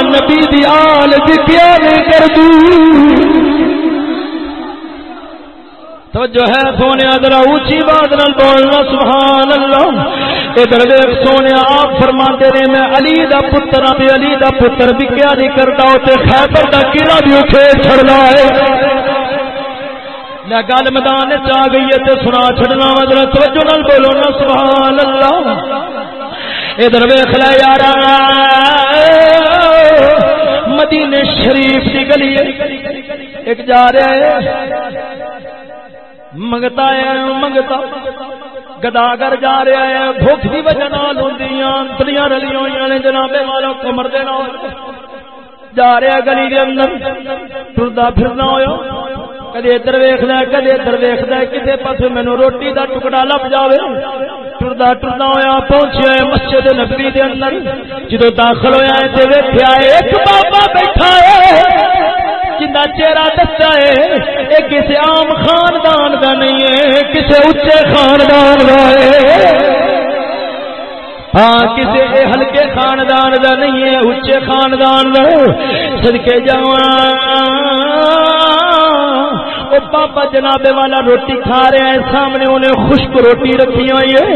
نبی دی آل دکھیا نہیں کر دوں تو جو ہے، سونے ادھر اونچی بات نال بولنا، سبحان اللہ۔ ادھر دیکھ سونے آپ فرما رہے میں علی دا پتر ابھی علی دا پتر بھی کیا نہیں کرتا تے خیبر دا قلعہ بھی اٹھے چھڑنا ہے۔ میں گل میدان چ گئی ہے تے سنا چھڑنا ادھر توجہ نال بولو نا سبحان اللہ ادھر ویکھ لے یار مدینے شریف کی گلی ایک جا رہا ہے۔ منگتا ہے، منگتا۔ گداگر جا رہا ہے، بھوک کی وجہ نال ہوندیاں رلی ہوئی نے جناب والوں کمر دے نال۔ جا رہا گلی دے اندر۔ ٹردا پھرنا ہوا کدی ادھر ویخد کدی ادھر ویخد کسی پاس مینو روٹی دا ٹکڑا لب جائے ٹردا ٹردا ہوا پہنچیا مسجد نبی دے اندر۔ جدو داخل ہوا ہے ویخیا ایک بابا بیٹھا ہے۔ جنہ چہرہ دستا ہے یہ کسی عام خاندان کا نہیں ہے کسی اچے خاندان کا ہے۔ ہاں کسی ہلکے خاندان کا نہیں ہے اچے خاندان کا سدکے جا وہ بابا جناب والا روٹی کھا رہا ہے سامنے انہیں خشک روٹی رکھی ہوئی ہے۔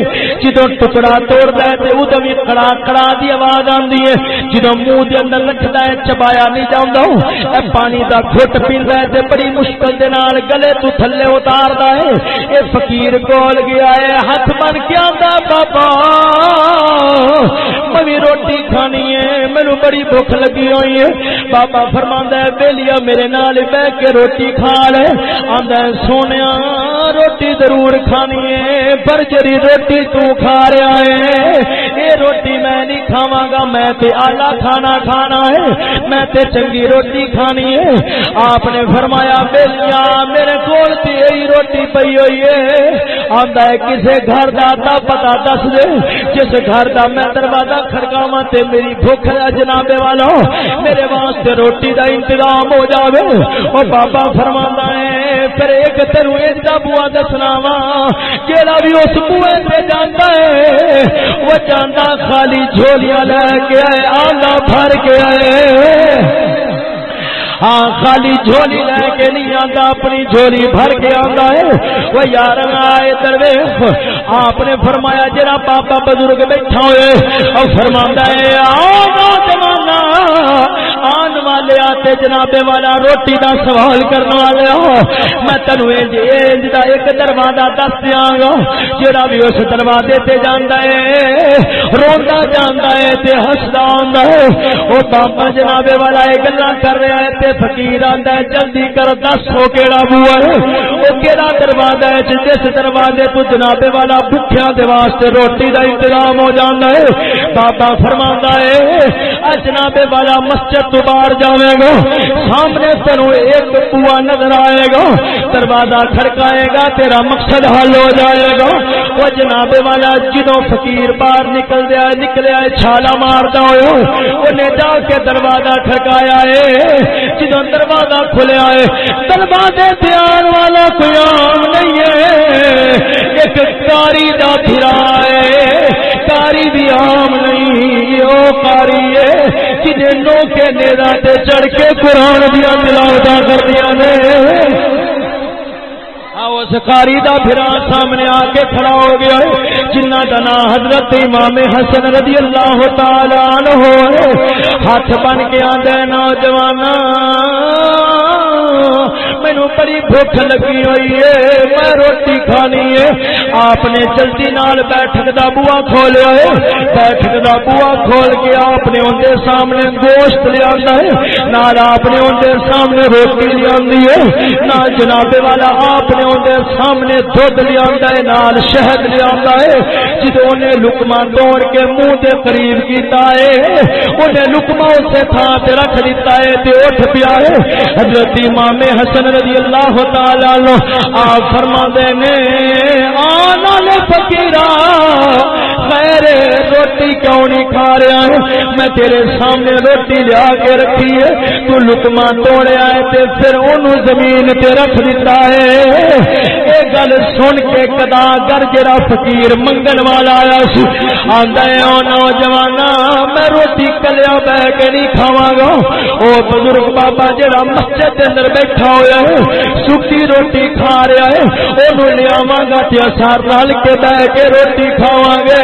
جدو ٹکڑا توڑتا ہے تو ادو بھی کڑا کڑا دی آواز آتی ہے۔ جدو منہ کے اندر لٹتا ہے، چبایا نہیں جاؤں پانی کا گھٹ پیندا ہے تے بڑی مشکل دے نال گلے تو تھلے اتاردا ہے۔ اے فقیر کول گیا ہے ہاتھ بن کے آندا بابا، میں روٹی کھانی ہے۔ میرے بڑی بھوک لگی ہوئی ہے بابا فرماندا ہے بیلیا میرے نال بہ کے روٹی کھا لے آدھا سونے روٹی ضرور کھانی ہے پر جی روٹی تو کھا رہا ہے روٹی میں نہیں کھاوا گا، میں تے آلہ کھانا کھانا ہے، میں تے چنگی روٹی کھانی ہے۔ آپ نے فرمایا بیلیا میرے کول تے یہی روٹی پئی ہوئی ہے۔ آدھا ہے، کسے گھر دا تا پتا دس دے۔ جس گھر دا میں دروازہ کھڑکاواں تے میری بھوک ہے جنابے والا۔ میرے واسطے روٹی دا انتظام ہو جاوے۔ او بابا فرماندا ہے پھر ایک تیرو ایجا بوا دسنا وا جیڑا بھی اس بوئے سے جانتا ہے، وہ جانتا خالی جھولیاں لے کے آئے آلہ بھر کے آئے۔ ہاں خالی جھولی لے کے نہیں آتا اپنی جھولی بھر کے آتا ہے۔ وہ یار آئے درویش آپ نے فرمایا جرا پاپا بزرگ بیٹھا ہوئے اور فرما ہے، آؤ آن والے آتے جناب والا، روٹی دا سوال کرنے والے ہو۔ میں تینو انج دا ایک دروازہ دس دیا گا جڑا بھی اس دروازے تے جاندا ہے، روندا جاندا ہے تے ہسدا ہوندا ہے۔ او بابا جناب والا اے گلاں کر رہا ہے تے فقیر آندا ہے، جلدی کر دس ہو کیڑا بوا ہے۔ او کیڑا دروازہ ہے جس دروازے تو جناب والا بھکھیاں دے واسطے روٹی دا انتظام ہو جاندا ہے۔ بابا فرماندا ہے، اے جناب والا مسجد تو باہر جاؤ۔ جائے گا، سامنے تینوں ایک بوا نظر آئے گا، دروازہ کھڑکائے گا، تیرا مقصد حل ہو جائے گا۔ وہ جناب والا جدو فقیر باہر نکل دیا نکلیا چھالا مارتا ہو انہیں جا کے دروازہ کھڑکایا ہے جدو دروازہ کھلیا ہے دروازے دھیان والا کوئی عام نہیں ہے ایک کاری دا پھرا ہے کاری بھی عام نہیں او کاری ہے جنہیں نوکے نیرا تے چڑھ کے قرآن دیا ملاوٹا کر دیا نے۔ اس کاری دا پھرا سامنے آ کے کھڑا ہو گیا ہے، جنہ کا نام حضرت امام حسن رضی اللہ تعالی عنہ ہاتھ بن کے آدھے نوجوان مینو بڑی بھوک لگی ہوئی ہے، میں روٹی کھانی ہے۔ آپ نے جلدی نال بیٹھک دا بوا کھولیا ہے بیٹھک دا بوا کھول کے آپ نے اندر سامنے گوشت لیا ہے۔ نال آپ نے اندر سامنے روٹی لیا ہے۔ نال جناب والا آپ نے اندر سامنے دھد لیا ہے، نال شہد لیا ہے۔ جدو نے لکما توڑ کے منہ دے قریب کیتا ہے، انہیں لکما اسے تھان سے رکھ دیتا ہے تے اٹھ پیا ہے۔ حضرت امام حسن رضی رضی اللہ تعالی عنہ آپ فرما دے نے آنا لے فقیرا خیر روٹی کیوں نہیں کھا رہا ہے؟ میں تیرے سامنے روٹی لیا کے رکھی ہے۔ تو لکما توڑیا ہے تے پھر انہوں زمین تے رکھ دیتا ہے۔ اے گل سن کے کدا گر جڑا فقیر منگل والا آیا سی، آندا ہے، او نوجوان میں روٹی کلیا بہ کے نہیں کھاواں گا۔ او بزرگ بابا جڑا مسجد دے اندر بیٹھا ہویا ہے، سکی روٹی کھا رہا ہے، اونوں لیاواں گا تے اسار نال کے بہ کے روٹی کھاواں گے۔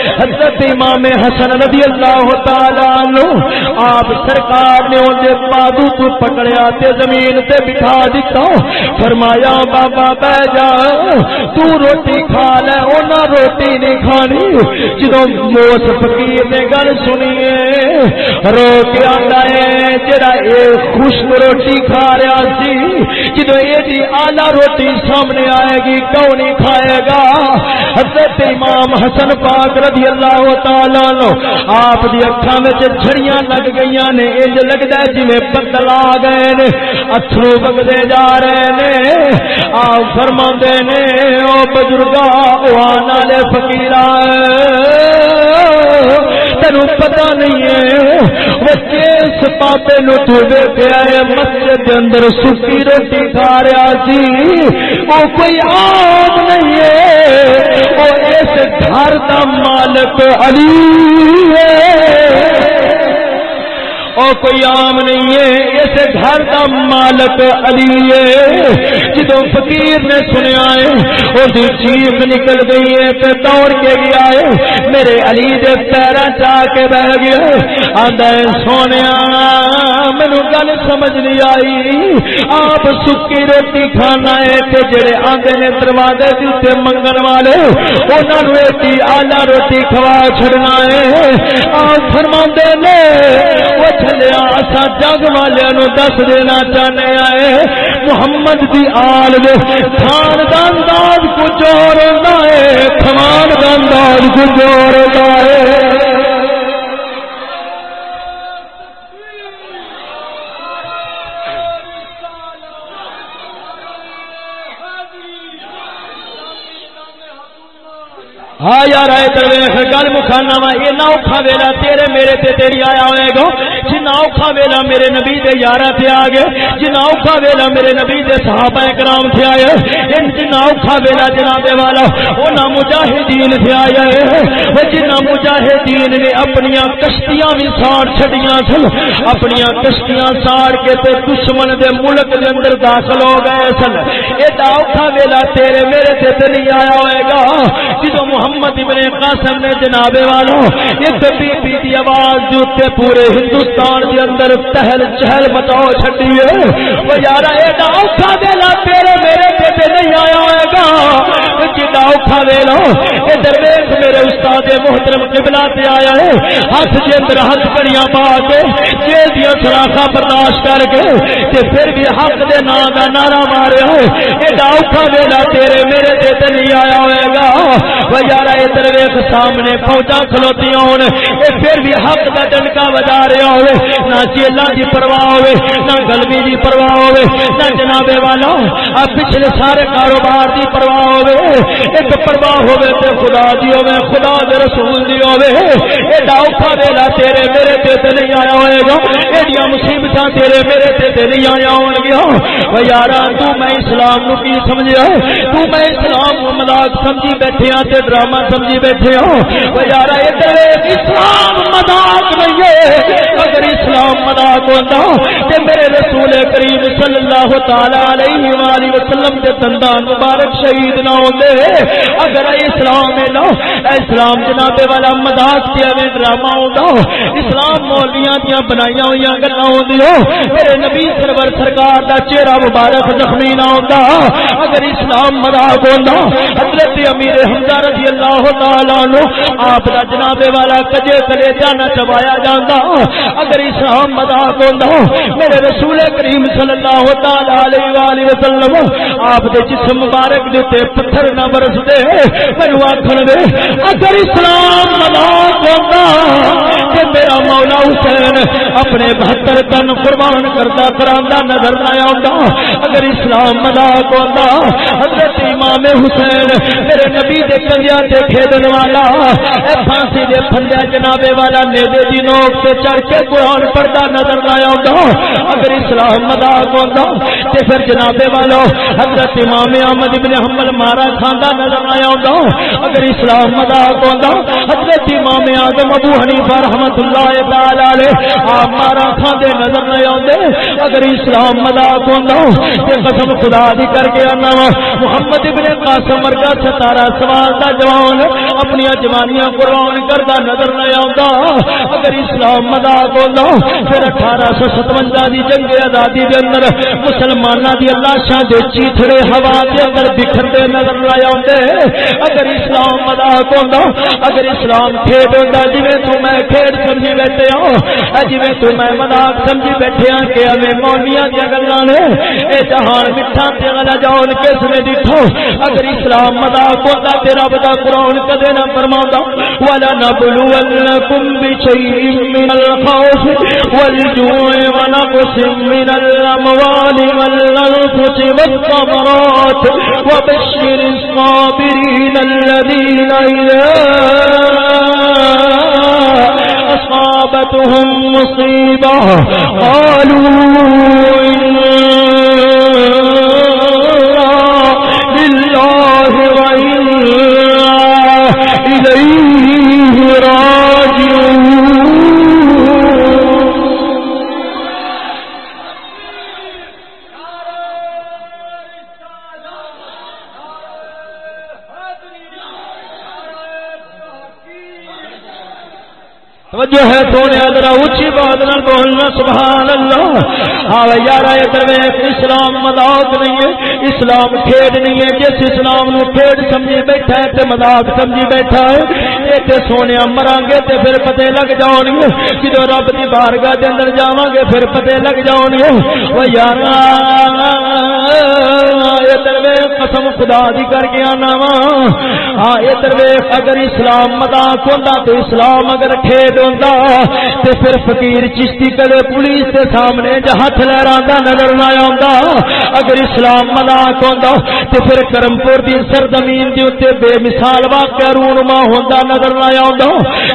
حضرت امام حسن رضی اللہ تعالی عنہ آپ سرکار نے اون دے بازو تو پکڑیا تے زمین تے بٹھا دتا فرمایا، بابا، بہ جا۔ تو روٹی کھا لے۔ اونا روٹی نہیں کھانی۔ جدوں موس فقیر نے گل سنیے رو کے آندا ہے، جڑا اے خوش روٹی کھا رہا سی۔ جدو یہ آلہ روٹی سامنے آئے گی کون کھائے گا؟ حضرت امام حسن پاک رضی اللہ تعالی لو آپ دی اکھا میں جھڑیاں لگ گئی نے، انج لگتا ہے جی بدل آ گئے نے اترو بگتے جا رہے نے۔ آپ فرما نے، او بزرگا او آنا لے فکیر تینوں پتا نہیں ہے۔ وہ جس پاپے نو تو ویکھیا ہے مسجد دے اندر سکی روٹی کھا رہا سی۔ وہ کوئی عام نہیں ہے۔ اس گھر کا مالک علی ہے۔ اور کوئی عام نہیں ہے۔ اس گھر کا مالک علی ہے۔ جدو فقیر نے سنیا ہے، اور چیخ نکل گئی ہے تو دوڑ کے گیا ہے۔ میرے علی دے پیرا چاہ کے بہ گیا آدھا سونے مینو گل سمجھ نہیں آئی۔ آپ سکی روٹی کھانا ہے تے جڑے آدھے نے دروازے دے منگن والے انہوں نے آلہ روٹی کھوا چھڑنا ہے۔ آپ فرما نے، وہ چلیا اصا جگ والے نو دس دینا چاہنے آئے۔ محمد دی آل دے کھان کا انداز کچھ اور ہوتا ہے۔ کھان کا انداز کچھ اور ہوتا ہے۔ ہاں یار، آئے درویش گل مکھانا وا، یہ اوکھا ویلا تیرے میرے تے تیری آیا ہوئے گا۔ جنا اوکھا ویلا میرے نبی دے یارہ تے آ گئے جنا اوکھا ویلا میرے نبی دے صحابہ کرام تے آئے، ان جنا اوکھا ویلا جناب والا انہاں مجاہدین تے آئے وہ جنا مجاہدین نے اپنی کشتیاں بھی ساڑ چھڑیاں سن اپنی کشتیاں ساڑ کے تے دشمن دے ملک دے اندر داخل ہو گئے سن۔ اے دا اوکھا ویلا تیرے میرے تے تے نہیں آیا ہوئے گا۔ جدو محمد ابن قاسم نے جناب والو ایک بی بی دی آواز جو تے پورے ہندوستان دے اندر تہل چہل بتاؤ چھٹی ہے وہ یار ایڈا اوکھا ویلا تیرے میرے تے نہیں آیا ہوئے گا۔ جدا اوکھا ویلا، ادھر ویکھ میرے استاد محترم قبلہ تے آیا ہے۔ ہاتھ دے اندر ہاتھ کڑیاں پا کے جیل دیا سراخا برداشت کر کے تے پھر بھی حق دے نا دا نعرہ مارے ہو ایڈا اوکھا ویلا تیرے میرے تے نہیں آیا ہوئے گا۔ وہ یار ادھر ویکھ، سامنے فوجا کھلوتی ہون۔ پھر بھی حق دا ڈنکا بجا رہا ہوئے۔ نہ جیلوں کی پرواہ ہوئے، نہ گلبی کی پرواہ ہوئے، نہ جنابے والا پچھلے سارے کاروبار کی پرواہ ہوئے۔ ایک پرواہ ہوئے تے خدا دی ہوئے، خدا دے رسول دی ہوئے۔ ایڈا اوکھا ویلا تیرے میرے تے تے نہیں آیا ہوئے گا۔ ایڈیاں مصیبتاں تیرے میرے تے تے نہیں آیا ہون گیا۔ او یارا، تو میں اسلام نو کی سمجھیا؟ ہے تو میں اسلام نو مذاق سمجھی بیٹھے ہاں تے ڈرامہ سمجھی بیٹھے ہاں او یارا، ادھر اسلام مذاق نہیں ہے۔ اگر اسلام مذاق ہوتا تے میرے رسول کریم صلی اللہ تعالی علیہ والہ وسلم دے دندان مبارک شہید نہ ہوندے، اگر اسلام ہے نا، اسلام جناب والا مذاق تے میں ڈرامہ ہوندا اسلام مولویاں دیاں بنائیاں ہویاں گلاں ہوندیو میرے نبی سرور سرکار دا چہرہ مبارک زخمی نہ ہوندا اگر اسلام مذاق ہوندا حضرت امیر حمزہ رضی اللہ تعالی عنہ، آپ دا جناب والا کجے کلے جانا چبایا جاندا اگر اسلام مذاق ہوندا میرے رسول کریم صلی اللہ تعالی علیہ والہ وسلم، آپ دے جسم مبارک دے تے پتھر نہ برس دے مینوں آکھن دے، اگر اسلام مذاق ہوندا میرا مولا حسین اپنے 72 تن قربان کرتا کراندا نظر نہ آوندا۔ اگر اسلام مذاق ہوندا، حضرت امام حسین میرے نبی دے کنجیا تے کھیدن والا، اے پھانسی دے پھندے جنابے والا نیدے دی نوک تے چڑھ کے قرآن پڑھتا نظر نہ آتا اگر اسلام مذاق ہوتا تو پھر جناب والو، حضرت امام احمد ابن حمل مارا کھانا نظر نہ آتا اگر اسلام مذاق ہوتا حضرت امام آدم ابو حنیفہ رحمت اللہ تعالی آپ مارا کھانے نظر نہ آتے، اگر اسلام مذاق ہوتا تو قسم خدا دی کر کے آنا محمد ابن قاسم ورگا ستارہ سوال کا جوان اپنی جوانیاں قربان کرتا نظر نہ آتا۔ اگر اسلام مذاق ہوتا پھر اٹھارہ سو ستوجا دی جنگ آزادی دے اندر مسلمانوں دی اللہ شاہ دے چیتڑے ہوا کے اندر بکھرتے نظر لائے آتے۔ اگر اسلام مذاق ہوتا اگر اسلام کھیڈ ہوتا جی تو میں کھیڈ سمجھی بیٹھے ہوں جی تو میں مذاق سمجھی بیٹھے ہوں کہ ہمیں مولیا دیا گلا نے، اے جہان مٹھا تے تیرا جاؤ کس نے دیکھو اگر اسلام مذاق ہوتا تیرا بتا قرآن کدے نہ فرما والا نہ بلو بچئی من الخوف والجوع ونقص من الأموال والأنفس والثمرات وبشر الصابرين الذين إذا أصابتهم مصيبة. قالوا إنا اچھی بات نہ بولنا سبحان اللہ ہاں یار ادھر اسلام مذاق نہیں ہے، اسلام کھیڈ نہیں ہے۔ جس اسلام نو کھیڈ سمجھی بیٹھا ہے، تے مذاق سمجھی بیٹھا ہے۔ اے تے سونے مران گے تے پھر پتے لگ جاؤ گے جدو رب کی بارگاہ کے اندر جاواں گے، پھر پتے لگ جاؤ گے وہ یار ادھر ویخ قسم خدا دی کر کے آنا وا۔ ہاں ادھر ویخ اگر اسلام مذاق ہوتا تو اسلام اگر کھیت ہوتا تو پھر فقیر چشتی کدے پولیس کے سامنے جو ہاتھ لہرا نظر نہ آتا اگر اسلام مذاق ہوتا تو پھر کرمپور دی سرزمین دی اتنے بے مثال واقعہ رونما ہوتا نظر نہ آتا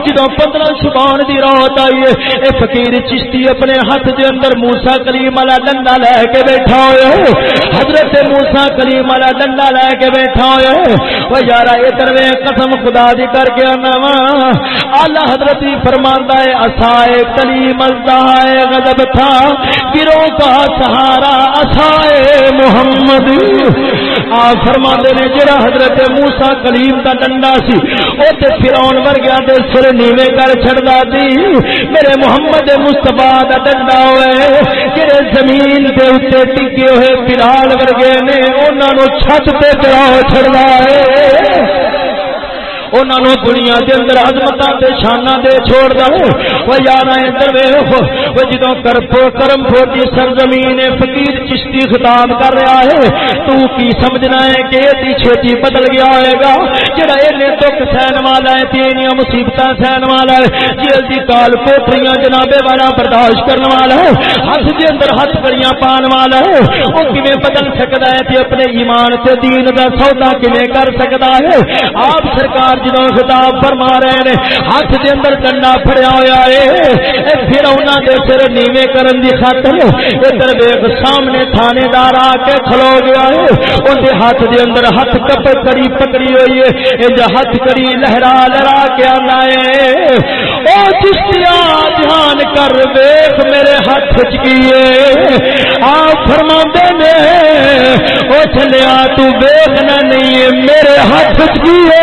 جدو پندرہ سبان دی رات آئی ہے فقیر چشتی اپنے ہاتھ دے اندر موسا کریم والا ڈنڈا لے کے بیٹھا ہوئے ہو۔ حضرت موسا کریم والا ڈنڈا لے کے بیٹھا ہوئے وہ یار ادھر میں قسم خدا دی کر کے آنا وا۔ اللہ حضرت ہی فرماندا ہے اسائے کلیم الدائے غضب تھا۔ گرو کا سہارا اسائے محمد۔ آ فرماندے نے جڑا حضرت موسا کلیم دا ڈنڈا سی، او تے فرعون ورگیا دے سر نیوے کر چھڑدا دی۔ میرے محمد مصطفی دا ڈنڈا ہوئے، جڑے زمین دے اوتے ٹکے ہوئے بلال ورگے نے، انہاں نو چھت تے چڑھا چھڑدا ہے انہوں دنیا کے اندر عظمت دے شانہ دے چھوڑ دو وہ یار ادھر وہ جدو کرم پھوٹی سرزمین فقیر چشتی خطاب کر رہا ہے، تو کی سمجھنا ہے کہ یہ چھوٹی بدل گیا ہوئے گا۔ جڑا یہ دکھ سہن والا ہے تینیا مصیبت سہن والا ہے، جیل کی کال کوٹریاں جنابے والا برداشت کرنے والا ہے ہاتھ کے اندر ہاتھ بڑیاں پان والا ہے۔ وہ کھے بدل سکتا ہے کہ اپنے ایمان سے دین کا سودا کھے کر سکتا ہے؟ آپ سرکار جدو خطاب فرما رہے نے، ہاتھ دے اندر ڈنڈا پھڑیا ہوا ہے۔ پھر انہوں دے سر نیوے کرن دی خاطر ادھر ویگ سامنے تھانے دار آ کے کھلو گیا ہے۔ ان ہاتھ دے اندر ہاتھ کپ کری پکڑی ہوئی ہے۔ انج ہاتھ کری لہرا لہرا کے آنا ہے۔ او چشتیا دھیان کر ویخ میرے ہاتھ چکیے آپ فرما نے وہ چلیا تو ویخنا نہیں ہے، میرے ہاتھ چکیے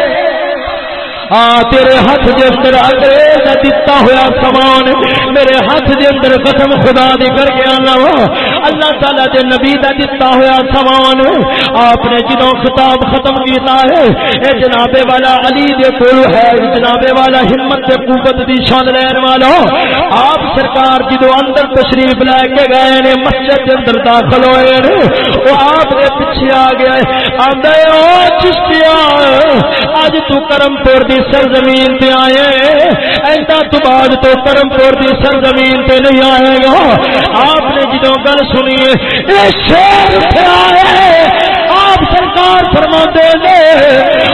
ہاں تیرے ہاتھ دے اندر انگریز نے دتا ہوا سامان۔ میرے ہاتھ دے اندر قسم خدا دی کر کے آنا وا۔ اللہ تعالی دے نبی دا دتا ہوا سامان۔ آپ نے جدو خطاب ختم کیتا ہے، اے جناب والا علی دے کول ہے جناب والا ہمت تے قوت دی شان لین والا۔ آپ سرکار جدو اندر تشریف لے کے گئے نے، مسجد دے اندر داخل ہوئے نے، وہ آپ دے پیچھے آ گیا آندا او چشتیا اج تو کرم پور دی سرزمین پہ آئے، ایسا تو بعد تو کرم پور کی سرزمین پہ نہیں آئے گا۔ آپ نے جدو گل سنیے شیر آئے، آپ سرکار فرما دے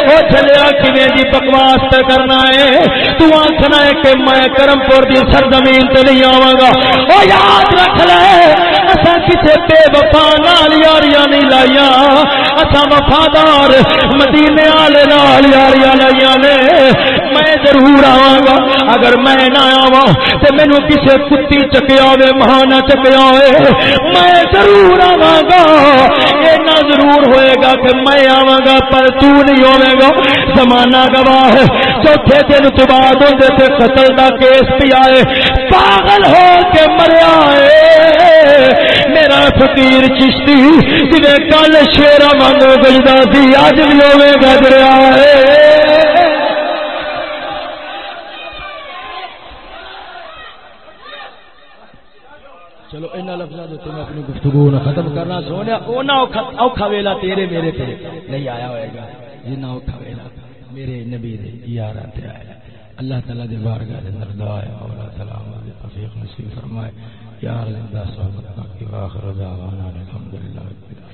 وہ چلیا کھے جی بکواس پہ کرنا ہے؟ تو آخنا ہے کہ میں کرم پور کی سرزمین پہ نہیں آواں گا۔ وہ یاد رکھ لے اصا کسی بے وفا نال یاریاں نہیں لائیا اصا وفادار مدینے والے نال یاریاں لائیا نے۔ میں ضرور آواں گا۔ اگر میں نہ آواں تو مینو کسی کتی چکیا ہوئے ماں نہ چکیا ہوئے میں ضرور آواں گا۔ اینا ضرور ہوئے گا کہ میں آواں گا، پر تو نہیں ہوئے گا۔ زمانہ گواہ ہے۔ چوتھے دن تو بعد ہوندے تے قتل دا کیس پی آئے۔ پاگل ہو کے مریا ہے۔ میرا فقیر چشتی جنہیں کل شیرا مانگو گجدا سی اج بھی ہوئے گا دریا ہے چلو ان لفظوں سے میں اپنی گفتگو نہ ختم کرنا سونے اوکھا ویلا تیرے میرے تے نہیں آیا ہوئے گا۔ جنا اوکھا ویلا میرے نبی دے یار تے آیا۔ اللہ تعالی دے بارگاہ دے اندر دعا ہے اور اللہ تعالی ہمیں توفیق نصیب فرمائے۔ یار زندہ صحبت کی آخر دعوانا الحمدللہ رب العالمین۔